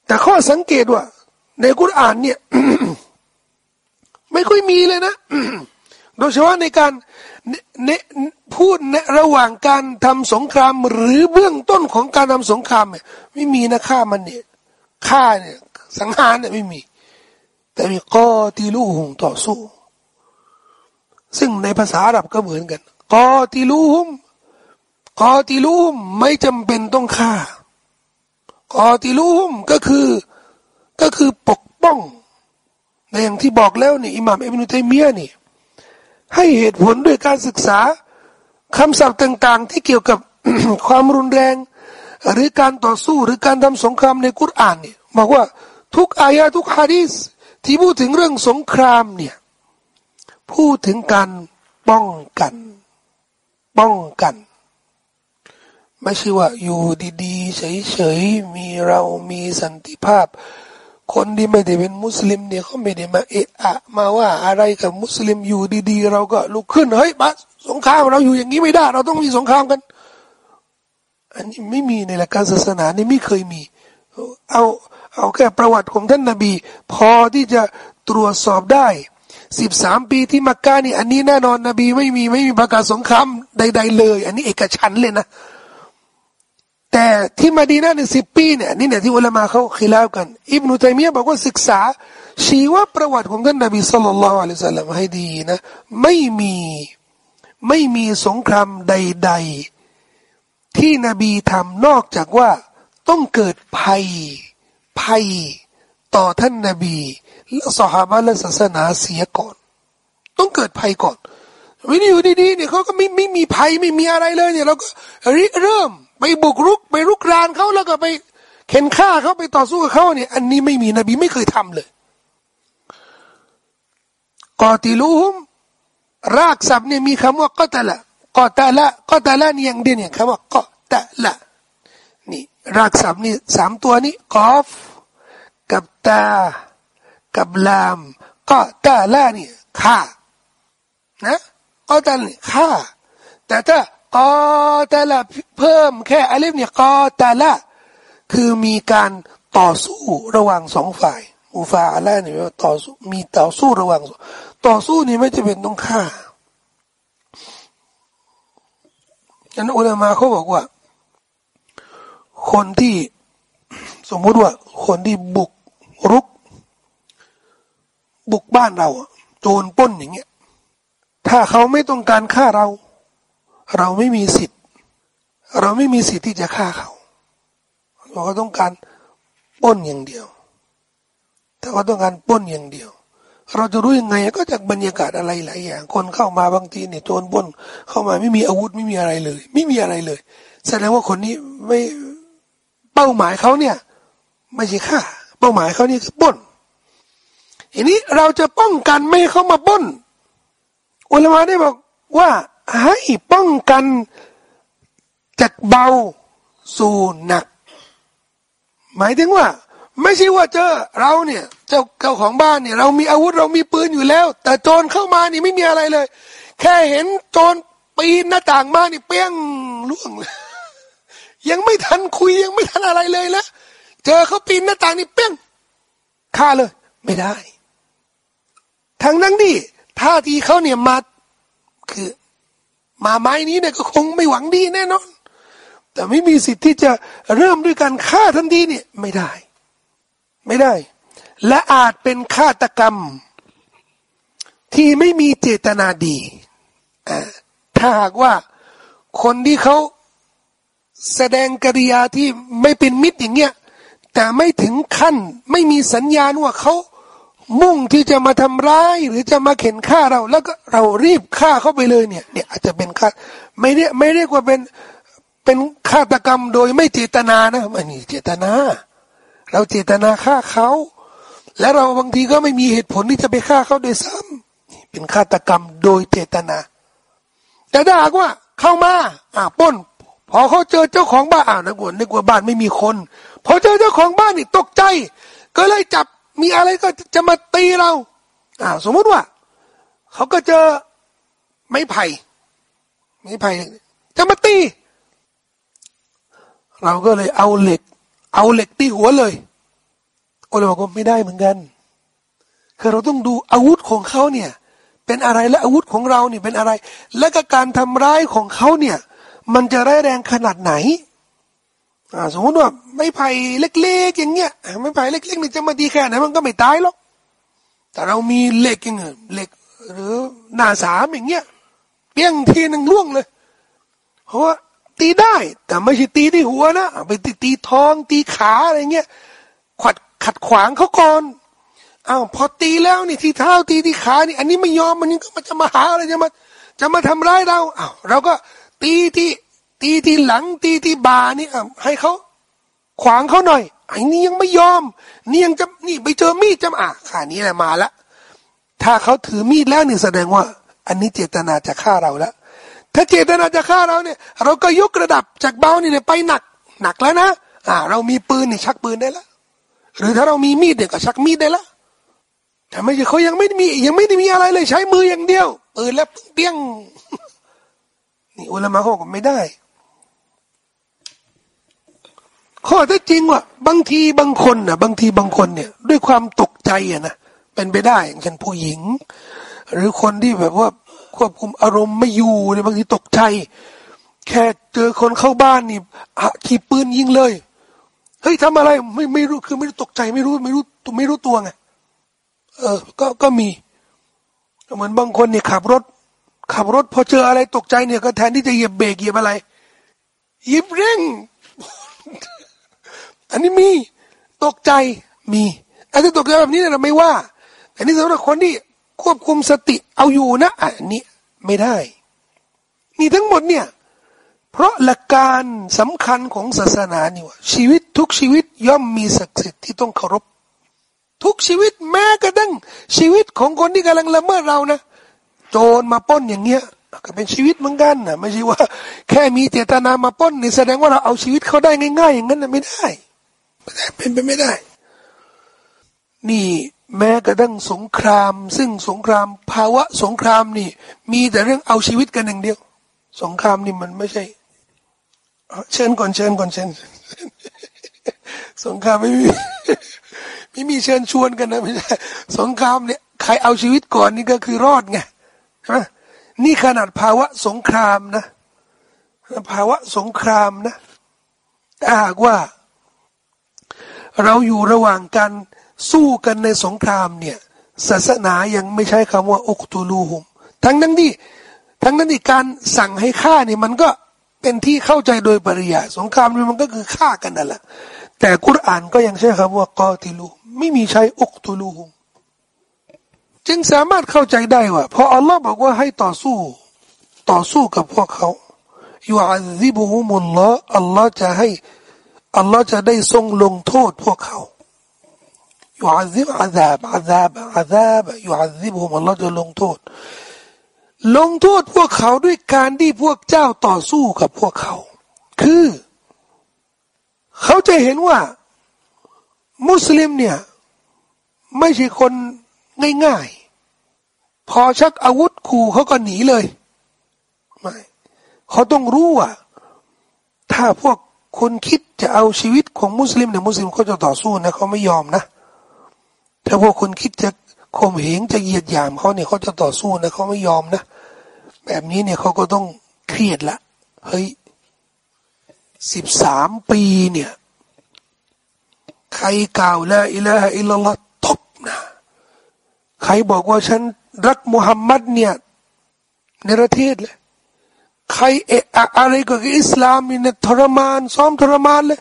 [SPEAKER 1] แต่ข้อสังเกตว่า ในกุรอานเนี่ย ไม่ค่อยมีเลยนะ โดยเฉพาะในการเนพูดในระหว่างการทำสงครามหรือเบื้องต้นของการทำสงครามเนี่ยไม่มีนะฆ่ามันเนี่ยฆ่าเนี่ยสังหารเนี่ยไม่มี แต่มีกอตีลูหงต่อสู้ ซึ่งในภาษาอาหรับก็เหมือนกันกอตีลูหุมกอตีลูหมไม่จำเป็นต้องฆ่ากอตีลูหุมก็คือก็คือปกป้อง แต่อย่างที่บอกแล้วนี่อิหม่ามอิบนุตัยมียะนี่ให้เหตุผลด้วยการศึกษาคำศัพท์ต่าง ๆ ที่เกี่ยวกับความรุนแรง หรือการต่อสู้หรือการทำสงครามในกุรอานเนี่ยบอกว่าทุกอายะทุกฮะดีษที่พูดถึงเรื่องสงครามเนี่ยพูดถึงการป้องกัน ป้องกัน ไม่ใช่ว่าอยู่ดีๆเฉยๆมีเรามีสันติภาพ คนที่ไม่ได้เป็นมุสลิมเนี่ยเขาไม่ได้มาเอะอะมาว่าอะไรกับมุสลิมอยู่ดีๆ เราก็ลุกขึ้นเฮ้ยบัสสงครามเราอยู่อย่างนี้ไม่ได้ เราต้องมีสงครามกัน อันนี้ไม่มีในหลักการศาสนานี่ไม่เคยมี เอาเอาแค่ประวัติของท่านนาบี พอที่จะตรวจสอบได้สิบสามปีที่มักกะนี่อันนี้แน่นอนนบีไม่มีไม่มีประกาศสงครามใด ๆ เลย อันนี้เอกฉันเลยนะ แต่ที่มาดีนาในสิบปีเนี่ยนี่เนี่ยที่อุลามาเขาคิลาวกัน อิบนุตัยมียะบอกว่าศึกษา ชีวประวัติของท่านนบีสุลต่านละอัลลอฮฺให้ดีนะไม่มีไม่มีสงครามใด ๆ ที่นบีทำนอกจากว่าต้องเกิดภัยภัยต่อท่านนบีและสหายและศาสนาเสียก่อน ต้องเกิดภัยก่อนวินิอยู่ดีๆเนี่ยเขาก็ไม่ไม่มีภัยไม่มีอะไรเลยเนี่ยเราก็เริ่ม ไปบุกรุก ไปรุกรานเขาแล้วก็ไปเข็นฆ่าเขาไปต่อสู้กับเขาเนี่ย อันนี้ไม่มีนบีไม่เคยทำเลยกอติลูฮุมรากศัพท์เนี่ยมีคำว่ากอตะละกอตะละกอตะละนี่อย่างเดียวเนี่ยคำว่ากอตะละนี่รากศัพท์นี่สามตัวนี้กอฟกับตา กับลามกอตะละนี่ฆ่านะกอตะละนี่ฆ่าแต่ถ้า กอตาละเพิ่มแค่อลิฟเนี่ยกอตาละคือมีการต่อสู้ระหว่างสองฝ่ายอูฟาอะไรเนี่ยต่อสู้มีต่อสู้ระหว่าง ต่อสู้นี่ไม่จะเป็นต้องฆ่าอันอุลามาเขาบอกว่า คนที่สมมุติว่า คนที่บุกรุก บุกบ้านเราโจรป้นอย่างเงี้ย ถ้าเขาไม่ต้องการฆ่าเรา เราไม่มีสิทธิ์ เราไม่มีสิทธิ์ที่จะฆ่าเขาเราก็ต้องการป้นอย่างเดียวถ้าเขาต้องการป้นอย่างเดียว เราจะรู้ยังไงก็จากบรรยากาศอะไรหลายอย่าง คนเข้ามาบางทีเนี่ยโจรป้นเข้ามาไม่มีอาวุธไม่มีอะไรเลย ไม่มีอะไรเลย แสดงว่าคนนี้ไม่เป้าหมายเขาเนี่ย ไม่ใช่ฆ่า เป้าหมายเขานี่คือป้นทีนี้เราจะป้องกันไม่ให้เขามาป้นอุลามะได้บอกว่า ให้ป้องกันจากเบาสู่หนัก หมายถึงว่า ไม่ใช่ว่าเจอเราเนี่ย เจ้าเจ้าของบ้านเนี่ย เรามีอาวุธเรามีปืนอยู่แล้ว แต่โจรเข้ามานี่ไม่มีอะไรเลย แค่เห็นโจรปีนหน้าต่างมานี่เปี้ยงล่วงยังไม่ทันคุยยังไม่ทันอะไรเลยนะเจอเขาปีนหน้าต่างนี่เปี้ยงฆ่าเลย ไม่ได้ ทั้งนั้นดิท่าทีเขาเนี่ยมาคือ มาไม้นี้เนี่ยก็คงไม่หวังดีแน่นอน แต่ไม่มีสิทธิ์ที่จะเริ่มด้วยการฆ่าทันทีเนี่ยไม่ได้ ไม่ได้ และอาจเป็นฆาตกรรม ที่ไม่มีเจตนาดีถ้าหากว่าคนที่เขาแสดงกิริยาที่ไม่เป็นมิตรอย่างเงี้ยแต่ไม่ถึงขั้น ไม่มีสัญญาณว่าเขา มุ่งที่จะมาทำร้ายหรือจะมาเข็นฆ่าเรา แล้วก็เรารีบฆ่าเขาไปเลยเนี่ย เนี่ยอาจจะเป็นฆาไม่เรียกไม่เรียกว่าเป็นเป็นฆาตกรรมโดยไม่เจตนานะมันนี่เจตนา เราเจตนาฆ่าเขา และเราบางทีก็ไม่มีเหตุผลที่จะไปฆ่าเขาโดยซ้ำเป็นฆาตกรรมโดยเจตนา แต่ถ้าหากว่าเข้ามาอ่าป้น พอเขาเจอเจ้าของบ้านอ่านึกว่านึกว่าบ้านไม่มีคน พอเจอเจ้าของบ้านนี่ตกใจ ก็เลยจับ มีอะไรก็จะมาตีเราอ่าสมมุติว่า เขาก็เจอไม้ไผ่ไม้ไผ่จะมาตี เราก็เลยเอาเหล็ก เอาเหล็กตีหัวเลยโอเลยบอกว่าไม่ได้เหมือนกัน คือเราต้องดูอาวุธของเขาเนี่ย เป็นอะไรและอาวุธของเราเนี่ยเป็นอะไร และก็การทำร้ายของเขาเนี่ย มันจะร้ายแรงขนาดไหน อ่าสมมติว่าไม่ไผ่เล็กๆอย่างเงี้ยไม่ไผ่เล็กๆนี่จะมาดีแค่ไหนมันก็ไม่ตายหรอกแต่เรามีเหล็กอย่างเงี้ยเหล็กหรือหน้าสามอย่างเงี้ยเปี้ยงทีหนึ่งล่วงเลย เพราะว่าตีได้ แต่ไม่ใช่ตีที่หัวนะไปตีตีท้องตีขาอะไรเงี้ยขัดขัดขวางเขาก่อนอ้าวพอตีแล้วนี่ที่เท้าตีที่ขานี่ อันนี้ไม่ยอมมันนี่ก็มันจะมาหาอะไรจะมาจะมาทำร้ายเราอ้าวเราก็ตีที่ ตีที่หลังตีที่บ่านี่อะให้เขาขวางเขาหน่อยไอ้นี่ยังไม่ยอม นี่ยังจะนี่ไปเจอมีดจะอะขานี้แหละมาละถ้าเขาถือมีดแล้วนี่แสดงว่า อันนี้เจตนาจะฆ่าเราแล้วถ้าเจตนาจะฆ่าเราเนี่ย เราก็ยกระดับจากเบาเนี่ยไปหนัก หนักแล้วนะอ่า เรามีปืนนี่ชักปืนได้แล้วหรือถ้าเรามีมีดเนี่ยก็ชักมีดได้ล้วแต่ไม่ใช่เขายังไม่มียังไม่ได้มีอะไรเลยใช้มืออย่างเดียวปืนแล้วเปี้ยงนี่อุลามะเขาบอกไม่ได้ ข้อที่จริงว่า บางทีบางคนนะบางทีบางคนเนี่ย ด้วยความตกใจอะนะเป็นไปได้อย่างเช่นผู้หญิง หรือคนที่แบบว่าควบคุมอารมณ์ไม่อยู่เนี่ยบางทีตกใจ แค่เจอคนเข้าบ้านนี่ขี่ปืนยิงเลยเฮ้ยทำอะไรไม่ไม่รู้คือไม่รู้ตกใจไม่รู้ไม่รู้ไม่รู้ตัวไงเออ ก็ก็มี เหมือนบางคนเนี่ยขับรถ ขับรถพอเจออะไรตกใจเนี่ยก็แทนที่จะเหยียบเบรกเหยียบอะไรเหยียบเร่ง อันนี้มีตกใจมีอันที่ตกใจแบบนี้เนี่ยเราไม่ว่า แต่นี่สำหรับคนที่ควบคุมสติเอาอยู่นะอันนี้ไม่ได้นี่ทั้งหมดเนี่ย เพราะหลักการสำคัญของศาสนานี่ว่าชีวิตทุกชีวิตย่อมมีศักดิ์สิทธิ์ที่ต้องเคารพ ทุกชีวิตแม้กระทั่งชีวิตของคนที่กำลังละเมิดเรานะโจรมาป้นอย่างเงี้ยก็เป็นชีวิตเหมือนกันนะไม่ใช่ว่า แค่มีเจตนามาป้นนี่แสดงว่าเราเอาชีวิตเขาได้ง่าย ๆ อย่างนั้นนะไม่ได้ ไม่ได้เป็นไปไม่ได้ นี่แม้กระทั่งสงคราม ซึ่งสงครามภาวะสงครามนี่ มีแต่เรื่องเอาชีวิตกันอย่างเดียว สงครามนี่มันไม่ใช่เชิญก่อนเชิญก่อนเชิญสงครามไม่มีไม่มีเชิญชวนกันนะไม่ใช่สงครามเนี่ยใครเอาชีวิตก่อนนี่ก็คือรอดไงใช่ไหมนี่ขนาดภาวะสงครามนะ ภาวะสงครามนะถ้าหากว่า เราอยู่ระหว่างการสู้กันในสงครามเนี่ย ศาสนายังไม่ใช้คำว่าอุกตูลูหุม ทั้งนั้นที่ทั้งนั้นที่การสั่งให้ฆ่าเนี่ยมันก็เป็นที่เข้าใจโดยปริยายสงครามมันก็คือฆ่ากันนั่นแหละ แต่กุรอานก็ยังใช้คำว่ากอติลูไม่มีใช้อุกตูลูหุมจึงสามารถเข้าใจได้ว่าพออัลลอฮ์บอกว่าให้ต่อสู้ต่อสู้กับพวกเขาอยู่อัลลอฮ์อัลลอฮ์จะให้ อัลลอฮ์จะได้ทรงลงโทษพวกเขาอยู่อาซิบอาซาบอาซาบอาซาบอยู่อาซิบฮุมอัลลอฮ์จะลงโทษ ลงโทษพวกเขาด้วยการที่พวกเจ้าต่อสู้กับพวกเขา คือ เขาจะเห็นว่า มุสลิมเนี่ย ไม่ใช่คนง่ายๆ พอชักอาวุธขู่เขาก็หนีเลยไม่เขาต้องรู้ว่า ถ้าพวกคุณคิด จะเอาชีวิตของมุสลิมเนี่ยมุสลิมเขาจะต่อสู้นะเขาไม่ยอมนะถ้าพวกคนคิดจะข่มเหงจะเหยียดหยามเขาเนี่ยเขาจะต่อสู้นะเขาไม่ยอมนะ แบบนี้เนี่ยเขาก็ต้องเครียดละเฮ้ยสิบสามปีเนี่ย ใครกล่าวละอิละฮะอิละลัลตบนะใครบอกว่าฉันรักมุฮัมมัดเนี่ยในประเทศเลย ใครเอะอะไรกับอิสลามเนี่ยทรมาน ซ้อมทรมานเลย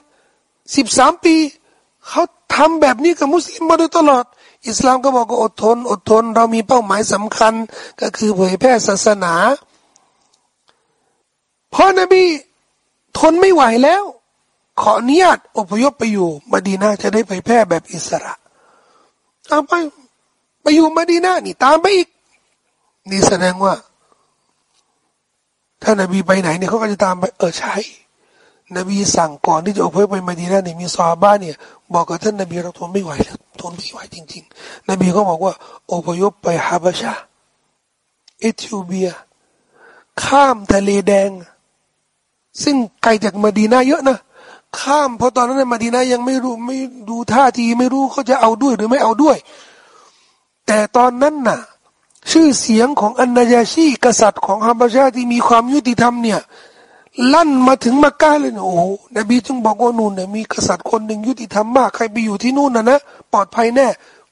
[SPEAKER 1] สิบสามปี เขาทำแบบนี้กับมุสลิมมาโดยตลอด อิสลามก็บอกว่าอดทน อดทน เรามีเป้าหมายสำคัญ ก็คือเผยแพร่ศาสนาพอนบีทนไม่ไหวแล้ว ขออนุญาตอพยพไปอยู่มาดีนาจะได้เผยแพร่แบบอิสระเอาไปไปอยู่มาดีนานี่ตามไปอีก นี่แสดงว่า ถ้านบีไปไหนเนี่ยเขาก็จะตามไปเออใช่ นบีสั่งก่อนที่จะอพยพไปมาดีนาเนี่ยมีซาบ้านเนี่ย บอกกับท่านนบีเราทนไม่ไหวแล้วทนไม่ไหวจริง ๆ นบีเขาบอกว่าอพยพไปฮาบชาเอธิโอเปีย ข้ามทะเลแดง ซึ่งไกลจากมาดีนาเยอะนะข้ามเพราะตอนนั้นมาดีนายังไม่รู้ไม่ดูท่าทีไม่รู้เขาจะเอาด้วยหรือไม่เอาด้วย แต่ตอนนั้นน่ะ ชื่อเสียงของอันนายาชีกษัตริย์ของฮาบาชาที่มีความยุติธรรมเนี่ยลั่นมาถึงมักกะเลยโอ้โหนบีจึงบอกว่านู่นเนี่ยมีกษัตริย์คนหนึ่งยุติธรรมมากใครไปอยู่ที่นู่นนะนะปลอดภัยแน่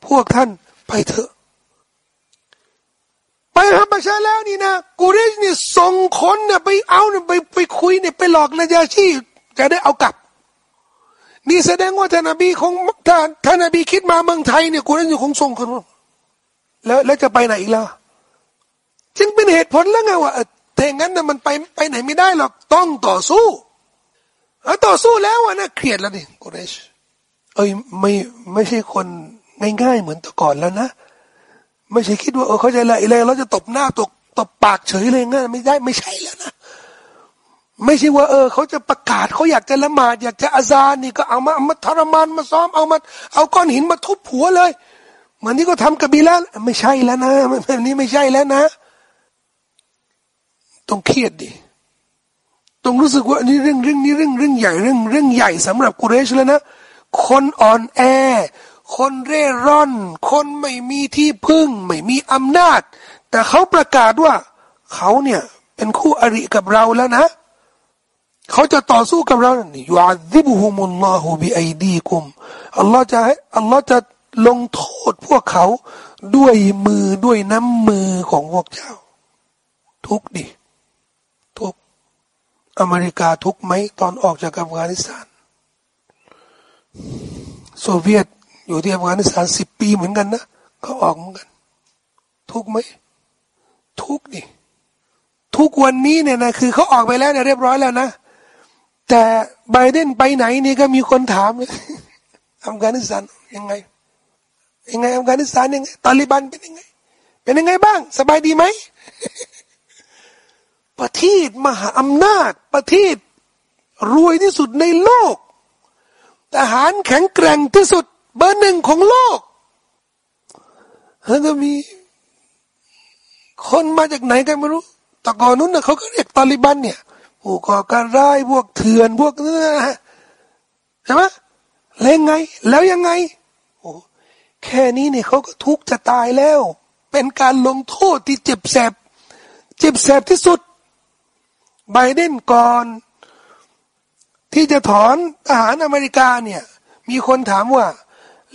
[SPEAKER 1] พวกท่านไปเถอะ ไปฮับาชาแล้วนี่นะกูเรชเนี่ยส่งคนเนี่ยไปเอาเนี่ยไปไปคุยเนี่ยไปหลอกนายาชีจะได้เอากลับ นี่แสดงว่าท่านนบีคงท่านท่านนบีคิดมาเมืองไทยเนี่ยกูเรชคงส่งคน แล้วแล้วจะไปไหนอีกแล้วจึงเป็นเหตุผลแล้วไงว่าถ้างั้นนะมันไปไปไหนไม่ได้หรอกต้องต่อสู้แล้วต่อสู้แล้วอะนะเครียดแล้วนี่กุเรชเอ้ยไม่ไม่ใช่คนง่ายๆเหมือนแต่ก่อนแล้วนะไม่ใช่คิดว่าเออเขาจะอะไรอะไรเราจะตบหน้าตกตบปากเฉยเลยงั้นไม่ได้ไม่ใช่แล้วนะไม่ใช่ว่า เออเขาจะประกาศเขาอยากจะละหมาดอยากจะอาซานนี่ก็เอามาเอามาทรมานมาซ้อมเอามาเอาก้อนหินมาทุบหัวเลย เหมือนที่เขาทากับบีแล้วไม่ใช่แล้วนะแบบนี้ไม่ใช่แล้วนะ ต้องเครียดดิต้องรู้สึกว่านี่เรื่องเรื่องนี้เรื่องเรื่องใหญ่เรื่องเรื่องใหญ่สำหรับกุเรชแล้วนะคนอ่อนแอ คนเร่ร่อน คนไม่มีที่พึ่ง ไม่มีอำนาจ แต่เขาประกาศว่าเขาเนี่ยเป็นคู่อริกับเราแล้วนะ เขาจะต่อสู้กับเรานี่ยูอาซิบุฮุมุลลอฮุบิไอดีกุมอัลลอฮ์จะให้อัลลอฮ์จะ ลงโทษพวกเขาด้วยมือด้วยน้ำมือของพวกเจ้า ทุกดิ ทุก อเมริกาทุกไหมตอนออกจากอัฟกานิสถาน โซเวียตอยู่ที่อัฟกานิสถานสิบปีเหมือนกันนะเขาออกเหมือนกัน ทุกไหม ทุกดิทุกวันนี้เนี่ยนะคือเขาออกไปแล้วเนี่ยเรียบร้อยแล้วนะ แต่ไบเดนไปไหนนี่ก็มีคนถามอัฟกานิสถานยังไง ยังไงอัฟกานิสถานยังไงตาลิบันเป็นยังไง เป็นยังไงบ้าง สบายดีไหม ประเทศมหาอำนาจ ประเทศรวยที่สุดในโลก ทหารแข็งแกร่งที่สุด เบอร์หนึ่งของโลกแล้วก็มี คนมาจากไหนกันไม่รู้ตะกอนนู้นนะเขาก็เรียกตาลิบันเนี่ยผู้ก่อการร้ายพวกเถื่อนพวกเนั้นใช่ไหมแล้วยังไง แล้วยังไง แค่นี้เนี่ยเขาก็ทุกข์จะตายแล้ว เป็นการลงโทษที่เจ็บแสบ เจ็บแสบที่สุด ไบเดนก่อน ที่จะถอนทหารอเมริกาเนี่ย มีคนถามว่า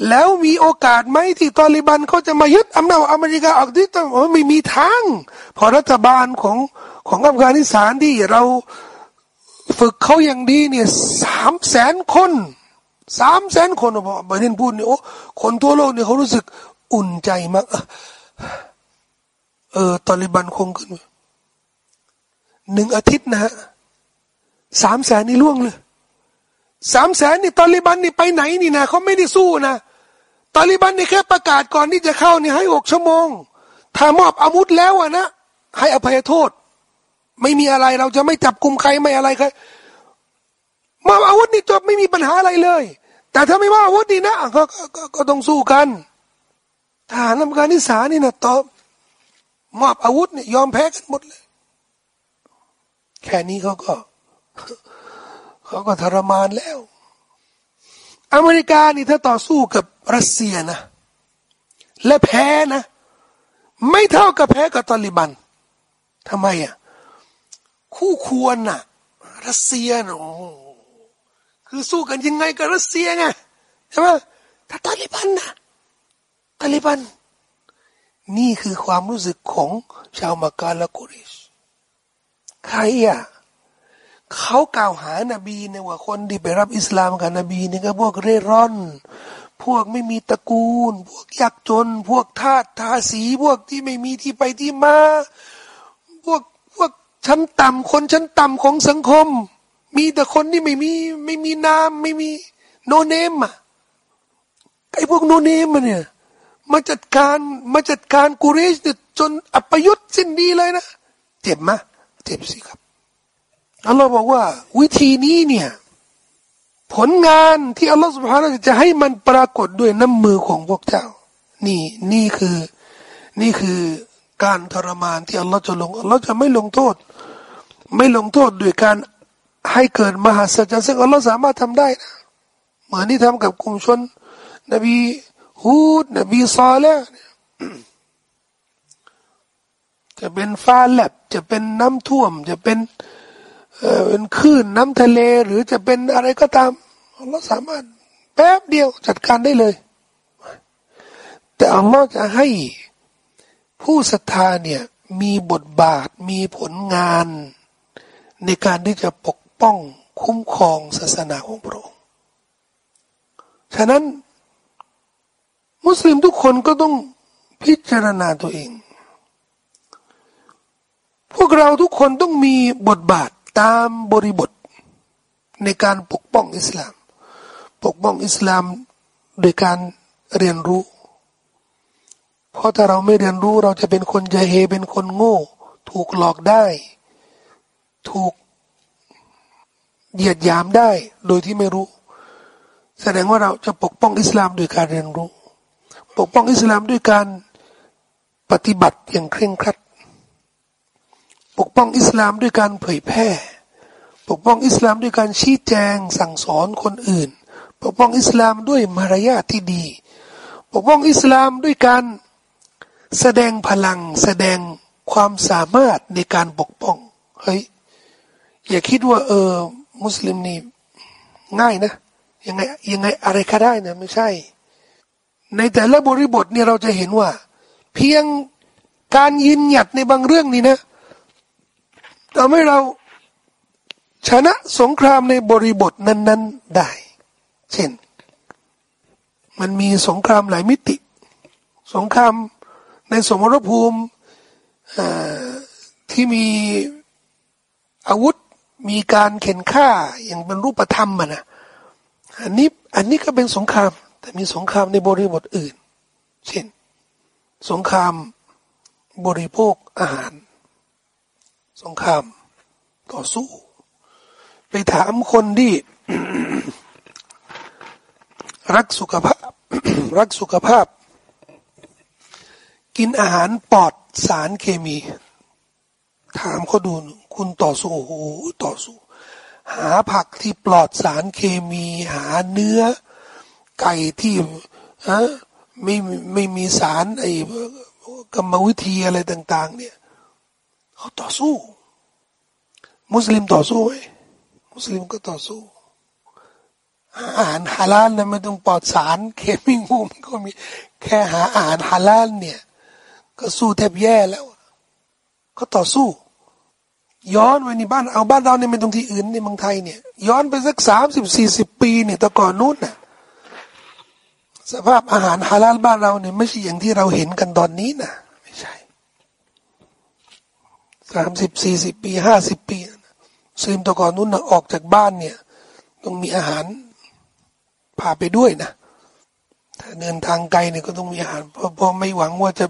[SPEAKER 1] แล้วมีโอกาสไหมที่ตอริบันเขาจะมายึดอำนาจอเมริกาออกที่ต้องไม่มีทาง พอรัฐบาลของของอัฟกานิสถานที่เราฝึกเขาอย่างดีเนี่ยสามแสนคน สามแสนคนบอกไบเดนพูดเนี่ยโอ้คนทั่วโลกเนี่ยเขารู้สึกอุ่นใจมาก เออตอริบันคงขึ้นหนึ่งอาทิตย์นะฮะสามแสนนี่ล่วงเลยสามแสนนี่ตอริบันนี่ไปไหนนี่นะเขาไม่ได้สู้นะตอริบันนี่แค่ประกาศก่อนที่จะเข้านี่ให้หกชั่วโมง ถ้ามอบอาวุธแล้วอะนะให้อภัยโทษ ไม่มีอะไรเราจะไม่จับกลุ่มใครไม่อะไรใคร มาอาวุธนี่จบไม่มีปัญหาอะไรเลย แต่ถ้าไม่มาอาวุธนี่นะก็ก็ก็ต้องสู้กันทหารอเมริการนิสานี่นะตอบมอบอาวุธเนี่ยยอมแพ้กันหมดเลย แค่นี้เขาก็เขาก็ทรมานแล้ว อเมริกานี่ถ้าต่อสู้กับรัสเซียนะ และแพ้นะ ไม่เท่ากับแพ้กับตอลิบันทำไมอะ คู่ควรน่ะ รัสเซียนะโอ้ คือสู้กันยังไงกับรัสเซียไงใช่ไหมถ้าตาลิบันนะตาลิบัน นี่คือความรู้สึกของชาวมักกะและกุริชใครอะเขากล่าวหานาบีเนี่ยว่าคนที่ไปรับอิสลามกับนบีเนี่ยก็พวกเร่ร่อน พวกไม่มีตระกูล พวกยากจน พวกทาสทาสีพวกที่ไม่มีที่ไปที่มา พวกพวกชั้นต่ำคนชั้นต่ำของสังคม มีแต่คนที่ไม่มีไม่มีนามไม่มีโนเนมอะไอ้พวกโนเนมมาเนี่ยมาจัดการมาจัดการกุเรชเนี่ยจนอัปยุทธ์สิ้นดีเลยนะ เจ็บไหมเจ็บสิครับอัลลอฮ์บอกว่า วิธีนี้เนี่ย ผลงานที่อัลลอฮ์สุบฮานะจะให้มันปรากฏด้วยน้ำมือของพวกเจ้า นี่นี่คือนี่คือการทรมานที่อัลลอฮ์จะลงอัลลอฮ์จะไม่ลงโทษ ไม่ลงโทษด้วยการ ให้เกิดมหาสัจจ์ซึ่งอัลลอฮ์สามารถทำได้นะเหมือนที่ทำกับกลุ่มชน นบีฮูด นบีซาเลจะเป็นฟ้าแลบจะเป็นน้ำท่วม จะเป็นเอ่อเป็นคลื่นน้ำทะเล หรือจะเป็นอะไรก็ตามเราสามารถแป๊บเดียวจัดการได้เลย แต่อัลลอฮ์จะให้ผู้ศรัทธาเนี่ยมีบทบาทมีผลงานในการที่จะปก ป้องคุ้มครองศาสนาของพระองค์ ฉะนั้น มุสลิมทุกคนก็ต้องพิจารณาตัวเอง พวกเราทุกคนต้องมีบทบาทตามบริบทในการปกป้องอิสลาม ปกป้องอิสลามโดยการเรียนรู้ เพราะถ้าเราไม่เรียนรู้เราจะเป็นคนใจเฮเป็นคนโง่ ถูกหลอกได้ ถูก เหยียดยามได้ โดยที่ไม่รู้ แสดงว่าเราจะปกป้องอิสลามโดยการเรียนรู้ ปกป้องอิสลามด้วยการปฏิบัติอย่างเคร่งครัด ปกป้องอิสลามด้วยการเผยแพร่ ปกป้องอิสลามด้วยการชี้แจงสั่งสอนคนอื่น ปกป้องอิสลามด้วยมารยาทที่ดี ปกป้องอิสลามด้วยการแสดงพลังแสดงความสามารถในการปกป้องเฮ้ยอย่าคิดว่าเออ มุสลิมนี่ง่ายนะยังไงยังไงอะไรก็ได้นะไม่ใช่ ในแต่ละบริบทเนี่ยเราจะเห็นว่า เพียงการยืนหยัดในบางเรื่องนี่นะทำให้เราชนะสงครามในบริบทนั้น ๆได้ เช่น มันมีสงครามหลายมิติ สงครามในสมรภูมิที่มีอาวุธ มีการเข็นฆ่าอย่างเป็นรูปธรรมนะอันนี้อันนี้ก็เป็นสงคราม แต่มีสงครามในบริบทอื่น เช่น สงครามบริโภคอาหาร สงครามต่อสู้ ไปถามคนที่รักสุขภาพ รักสุขภาพ กินอาหารปลอดสารเคมี ถามเขาดู คุณต่อสู้โอ้โหต่อสู้ หาผักที่ปลอดสารเคมี หาเนื้อ ไก่ที่ฮะไม่ไม่มีสารไอ้กรรมวิธีอะไรต่าง ๆ เนี่ยเขาต่อสู้ มุสลิมต่อสู้ไหมมุสลิมก็ต่อสู้อาหารฮาลาลนะไม่ต้องปลอดสารเคมีงูมันก็มีแค่หาอาหารฮาลาลเนี่ย ก็สู้แทบแย่แล้ว ก็ต่อสู้ ย้อนไปในบ้านเอาบ้านเราเนี่ยไม่ตรงที่อื่นในเมืองไทยเนี่ย ย้อนไปสักสามสิบสี่สิบปีเนี่ยแต่ก่อนนู้นน่ะสภาพอาหารฮาลาลบ้านเราเนี่ยไม่ใช่อย่างที่เราเห็นกันตอนนี้นะไม่ใช่สามสิบสี่สิบปีห้าสิบปีซึมตะก่อนนู้นนะออกจากบ้านเนี่ย ต้องมีอาหารพาไปด้วยนะถ้าเดินทางไกลเนี่ยก็ต้องมีอาหารเพราะเพราะไม่หวังว่าจะ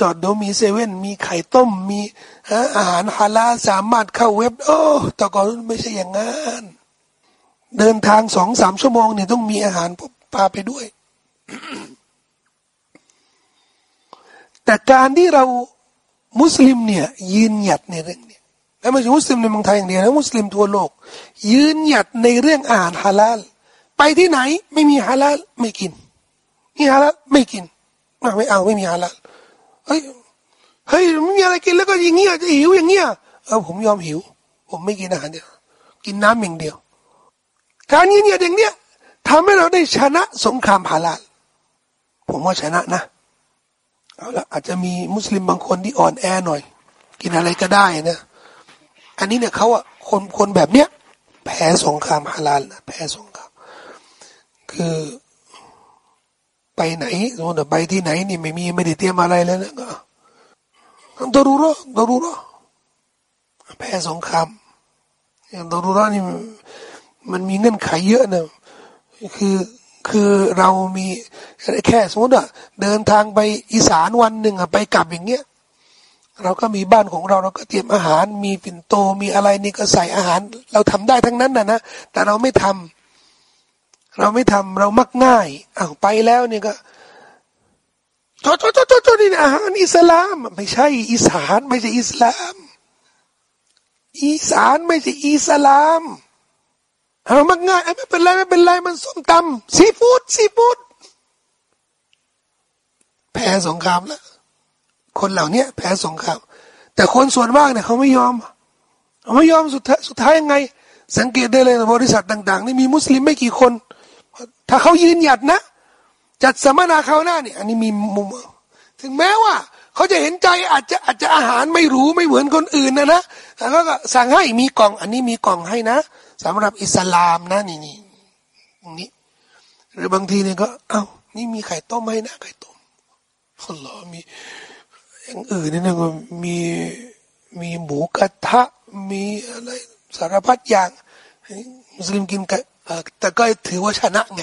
[SPEAKER 1] จอดดี๋ยวมีเซเว่นมีไข่ต้มมีอาหารฮาลาสามารถเข้าเว็บ โอ้แต่ก่อนไม่ใช่อย่างนั้นเดินทางสองสามชั่วโมงเนี่ยต้องมีอาหารพาไปด้วย แต่การที่เรามุสลิมเนี่ย ยืนหยัดในเรื่องนี้แล้วไม่ใช่มุสลิมในเมืองไทยอย่างเดียวนะมุสลิมทั่วโลก ยืนหยัดในเรื่องอาหารฮาลาลไปที่ไหน ไม่มีฮาลาลไม่กินมีฮาลาลไม่กินไม่เอาไม่มีฮาลาล เฮ้ยเฮ้ยไม่มีอะไรกินแล้วก็อย่างเงี้ยจะหิวอย่างเงี้ยเออผมยอมหิว ผมไม่กินอาหารเดียวกินน้ำอย่างเดียว การยืนหยัดอย่างเนี้ยทำให้เราได้ชนะสงครามฮาลาลผมว่าชนะนะเอาละอาจจะมีมุสลิมบางคนที่อ่อนแอหน่อย กินอะไรก็ได้นะอันนี้เนี่ยเขาอะคนคนแบบเนี้ยแพ้สงครามฮาลาลนะแพ้สงครามคือ ไปไหนสมมติไปที่ไหนนี่ไม่มีไม่ได้เตรียมอะไรเลยนะก็ดรูรอดรูรอแพ้สงครามอย่างดรูรอนี่มันมีเงื่อนไขเยอะนะคือคือเรามีแค่สมมติว่าเดินทางไปอีสานวันหนึ่งอะไปกลับอย่างเงี้ยเราก็มีบ้านของเราเราก็เตรียมอาหาร มีปิ่นโตมีอะไรนี่ก็ใส่อาหาร เราทำได้ทั้งนั้นนะนะแต่เราไม่ทำ เราไม่ทำเรามักง่ายอ้าวไปแล้วเนี่ยก็โจโจโจโจโจนี่อาหารอิสลาม ไม่ใช่ อีสานไม่ใช่อิสลาม อีสานไม่ใช่อิสลามเอามักง่ายไม่เป็นไรไม่เป็นไรมันส้มตำซีฟู้ดซีฟู้ดแพ้สงครามแล้วคนเหล่านี้แพ้สงครามแต่คนส่วนมากเนี่ยเขาไม่ยอมเขาไม่ยอมสุดท้ายสุดท้ายยังไง สังเกตได้เลยนะบริษัทต่าง ๆ นี่มีมุสลิมไม่กี่คน ถ้าเขายืนหยัดนะ จัดสัมมนาเขาหน้าเนี่ยอันนี้มีมุม ถึงแม้ว่าเขาจะเห็นใจอาจจะอาจจะอาหารไม่รู้ไม่เหมือนคนอื่นนะนะแต่เขาก็สั่งให้มีกล่อง อันนี้มีกล่องให้นะสำหรับอิสลามนะนี่นี่ตรงนี้ หรือบางทีเนี่ยก็เอา้านี่มีไข่ต้มให้นะไข่ต้มอัลลอมีอย่างอื่นนี่นะก็มีมีหมูกระทะมีอะไรสารพัดอย่างมุสลิมกินกัน แต่ก็ถือว่าชนะไง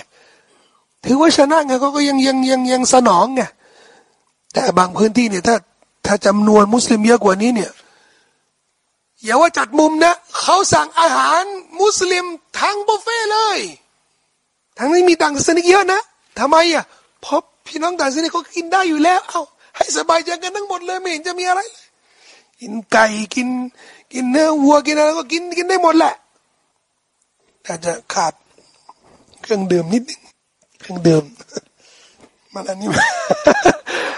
[SPEAKER 1] ถือว่าชนะไงเขาก็ยังยังยังยังสนองไงแต่บางพื้นที่เนี่ยถ้าถ้าจำนวนมุสลิมเยอะกว่านี้เนี่ยอย่าว่าจัดมุมนะเขาสั่งอาหารมุสลิมทั้งบุฟเฟ่เลยทั้งนี้มีต่างศาสนาเยอะนะทำไมอะเพราะพี่น้องต่างศาสนาเขากินได้อยู่แล้ว เอาให้สบายใจกันทั้งหมดเลยไม่เห็นจะมีอะไรเลยกินไก่กิน กินเนื้อวัวกินอะไรก็กินกินได้หมดแหละ แต่จะขาดเครื่องดื่มนิดนึงเครื่องดื่มมันอันนี้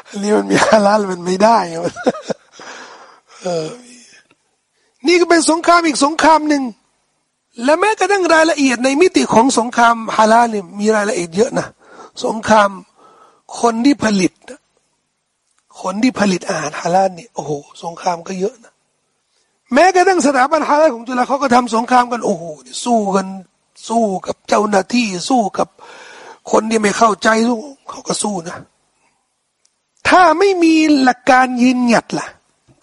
[SPEAKER 1] อันนี้มันมีฮาลาลมันไม่ได้เออนี่ก็เป็นสงครามอีกสงครามหนึ่งและแม้กระทั่งรายละเอียดในมิติของสงครามฮาลาลเนี่ยมีรายละเอียดเยอะนะสงครามคนที่ผลิต คนที่ผลิตอาหารฮาลาลเนี่ยโอ้โหสงครามก็เยอะนะ แม้กระทั่งสถาบันฮาลาลของจุฬาเขาก็ทำสงครามกันโอ้โหสู้กันสู้กับเจ้าหน้าที่สู้กับคนที่ไม่เข้าใจสู้เขาก็สู้นะ ถ้าไม่มีหลักการยืนหยัดล่ะ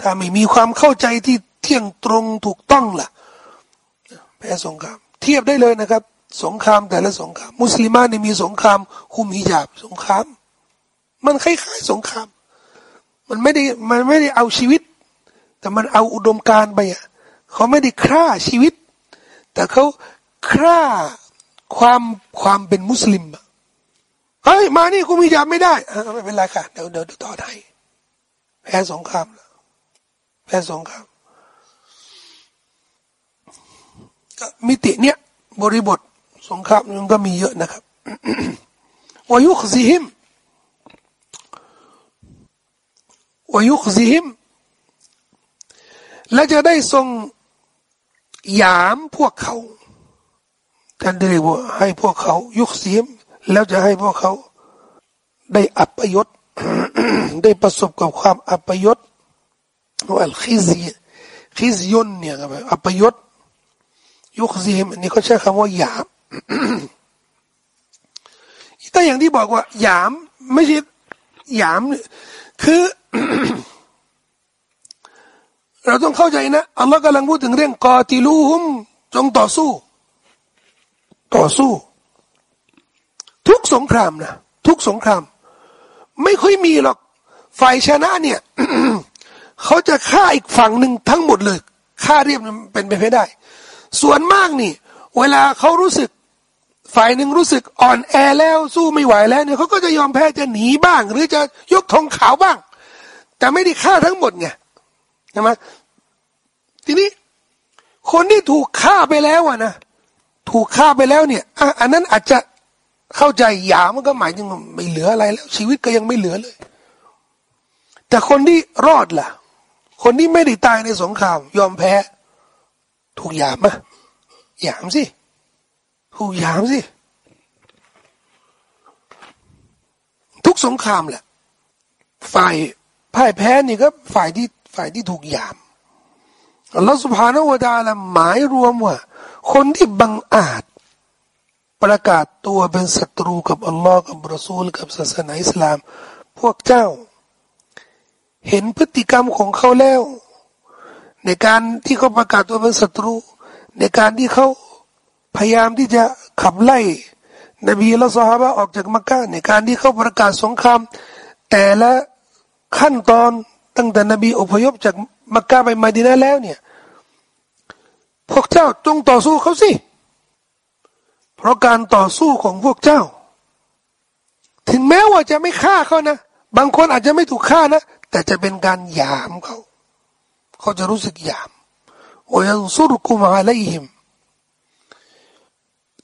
[SPEAKER 1] ถ้าไม่มีความเข้าใจที่เที่ยงตรงถูกต้องล่ะแพ้สงคราม เทียบได้เลยนะครับ สงครามแต่ละสงคราม มุสลิมาเนี่ยมีสงครามคุมฮิญาบสงคราม มันคล้ายๆสงคราม มันไม่ได้มันไม่ได้เอาชีวิต แต่มันเอาอุดมการไปอะเขาไม่ได้ฆ่าชีวิต แต่เขาฆ่าความความเป็นมุสลิมเฮ้ยมานี่คุมฮิญาบไม่ได้ไม่เป็นไรค่ะเดี๋ยวเดี๋ยวต่อให้แพ้สงครามแล้วแพ้สงครามมิติเนี้ยบริบทสงครามมันก็มีเยอะนะครับวายุขซิฮิมวายุขซิฮิม และจะได้ทรงยามพวกเขาท่านได้เรียกว่าให้พวกเขายุคซิมแล้วจะให้พวกเขา ได้อัปยศได้ประสบกับความอัปยศว่าขิซีขิซยนเนี่ยครับอัปยศยุคซียมอันนี้เขาใช้คำว่าหยามก็อย่างที่บอกว่าหยามไม่ใช่หยาม คือ เราต้องเข้าใจนะอัลลอฮ์กำลังพูดถึงเรื่องกอติลูฮุมจงต่อสู้ ต่อสู้ ทุกสงครามนะทุกสงคราม ไม่ค่อยมีหรอกฝ่ายชนะเนี่ยเขาจะฆ่าอีกฝั่งหนึ่งทั้งหมดเลยฆ่าเรียบเป็นไปไม่ได้ ส่วนมากนี่ เวลาเขารู้สึก ฝ่ายหนึ่งรู้สึกอ่อนแอแล้วสู้ไม่ไหวแล้วเนี่ยเขาก็จะยอมแพ้จะหนีบ้าง หรือจะยกธงขาวบ้าง แต่ไม่ได้ฆ่าทั้งหมดไง ใช่ไหมทีนี้คนที่ถูกฆ่าไปแล้วอะนะถูกฆ่าไปแล้วเนี่ยอันนั้นอาจจะเข้าใจหยามันก็หมายถึงไม่เหลืออะไรแล้ว ชีวิตก็ยังไม่เหลือเลย แต่คนที่รอดล่ะ คนที่ไม่ได้ตายในสงคราม ยอมแพ้ ถูกหยามอะหยามสิถูกหยามสิทุกสงครามแหละ ฝ่ายพ่ายแพ้นี่ก็ฝ่ายที่ ฝ่ายที่ถูกยามอัลลอฮฺสุบฮานาวะดาละหมายรวมว่า คนที่บังอาจประกาศตัวเป็นศัตรูกับอัลลอฮ์กับรอซูลกับศาสนาอิสลาม พวกเจ้า เห็นพฤติกรรมของเขาแล้ว ในการที่เขาประกาศตัวเป็นศัตรู ในการที่เขาพยายามที่จะขับไล่ นบีและสหายออกจากมักกะในการที่เขาประกาศสงครามแต่ละขั้นตอน ตั้งแต่นบีอพยพจากมักกะไปมาดีนาแล้วเนี่ย พวกเจ้าจงต่อสู้เขาสิ เพราะการต่อสู้ของพวกเจ้า ถึงแม้ว่าจะไม่ฆ่าเขานะ บางคนอาจจะไม่ถูกฆ่านะ แต่จะเป็นการยามเขา เขาจะรู้สึกยามวยันซุรกุมาลัยฮิม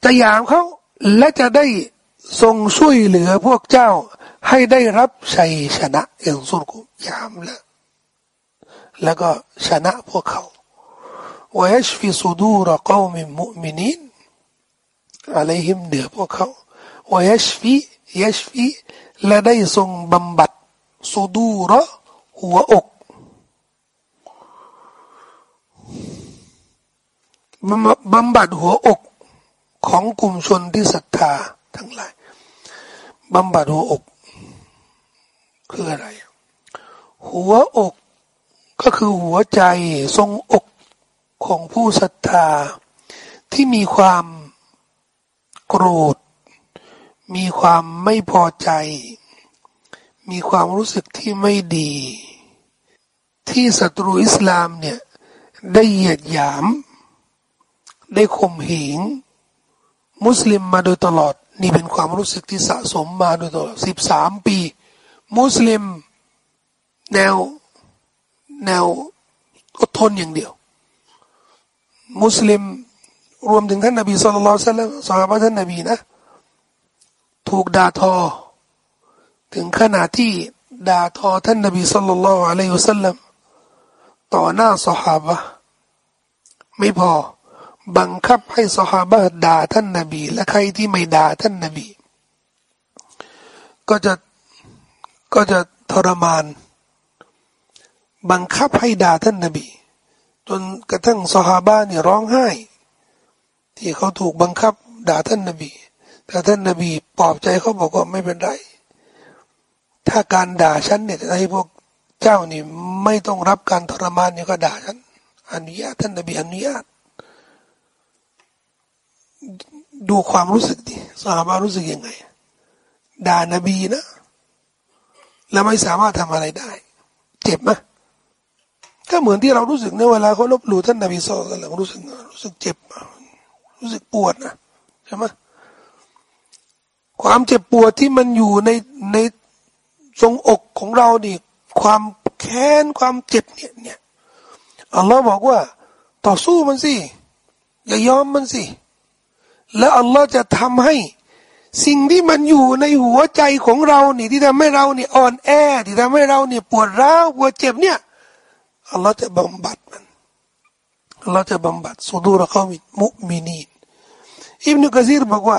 [SPEAKER 1] จะยามเขาและจะได้ทรงช่วยเหลือพวกเจ้า ให้ได้รับชัยชนะอย่างสุดกุยามล้วแล้วก็ชนะพวกเขาวยชฟิสุดูรกอมิมุมินินอะไรหิมเหนือพวกเขาวยชฟิยชฟิและได้ทรงบำบัดสุดูรหัวอกบำบัดหัวอกของกลุ่มชนที่ศรัทธาทั้งหลายบำบัดหัวอก คืออะไร หัวอกก็คือหัวใจทรงอกของผู้ศรัทธา ที่มีความโกรธ มีความไม่พอใจ มีความรู้สึกที่ไม่ดี ที่ศัตรูอิสลามเนี่ยได้เหยียดหยาม ได้ข่มเหงมุสลิมมาโดยตลอด นี่เป็นความรู้สึกที่สะสมมาโดยตลอดสิบสามปี มุสลิม แนวแนวอดทนอย่างเดียว มุสลิมรวมถึงท่านนบีสุลต่านสัลลัมสหายท่านนบีนะ ถูกด่าทอ ถึงขนาดที่ด่าทอท่านนบีสุลต่านอะลัยฮุสัลลัมต่อหน้าสหายไม่พอบังคับให้สหาบะด่าท่านนาบี และใครที่ไม่ด่าท่านนาบี ก็จะ ก็จะทรมาน บังคับให้ด่าท่านนาบี จนกระทั่งสหาบะเนี่ยร้องไห้ ที่เขาถูกบังคับด่าท่านนาบี แต่ท่านนาบีปลอบใจเขาบอกว่าไม่เป็นไร ถ้าการด่าฉันเนี่ยให้พวกเจ้านี่ไม่ต้องรับการทรมานเนี่ยก็ด่าฉันอนุญาตท่านนาบีอนุญาตดูความรู้สึกดิสาบารู้สึกยังไงด่านบีนะ แล้วไม่สามารถทำอะไรได้ เจ็บไหมก็เหมือนที่เรารู้สึกในเวลาเขาลบหลู่ท่านนบีสอกันแล้วรู้สึกรู้สึกเจ็บ รู้สึกปวดนะใช่ไหมความเจ็บปวดที่มันอยู่ในในทรงอกของเราดิความแค้นความเจ็บเนี่ยเนี่ยอัลลอฮ์บอกว่า ต่อสู้มันสิอย่ายอมมันสิ แล้วอัลลอฮ์จะทำให้ สิ่งที่มันอยู่ในหัวใจของเราเนี่ที่ทำให้เราเนี่ยอ่อนแอ ที่ทำให้เราเนี่ยปวดร้าวปวดเจ็บเนี่ยอัลลอฮ์จะบำบัดมันอัลลอฮ์จะบำบัดสุดูรเขามิมุมินีนอิบนุกะซีรบอกว่า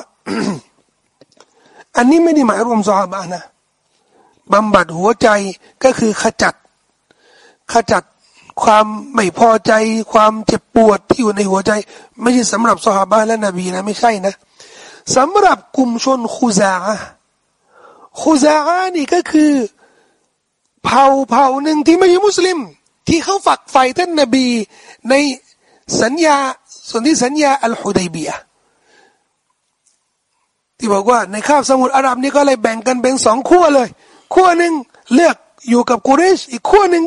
[SPEAKER 1] อันนี้ไม่ได้หมายรวมซอฮาบะนะบำบัดหัวใจก็คือขจัด ขจัดความไม่พอใจ ความเจ็บปวดที่อยู่ในหัวใจ ไม่ใช่สำหรับสหาบะและนบีนะ ไม่ใช่นะ สำหรับกลุ่มชนคูซาคูซานี่ก็คือเผ่าเผ่าหนึ่งที่ไม่ใช่มุสลิม ที่เขาฝักใฝ่ท่านนบีในสัญญาส่วนที่สัญญาอัลฮุดัยเบียที่บอกว่าในคาบสมุทรอาหรับนี่ก็เลยแบ่งกันเป็นสองขั้วเลยขั้วหนึ่งเลือกอยู่กับกุเรช อีกขั้วหนึ่ง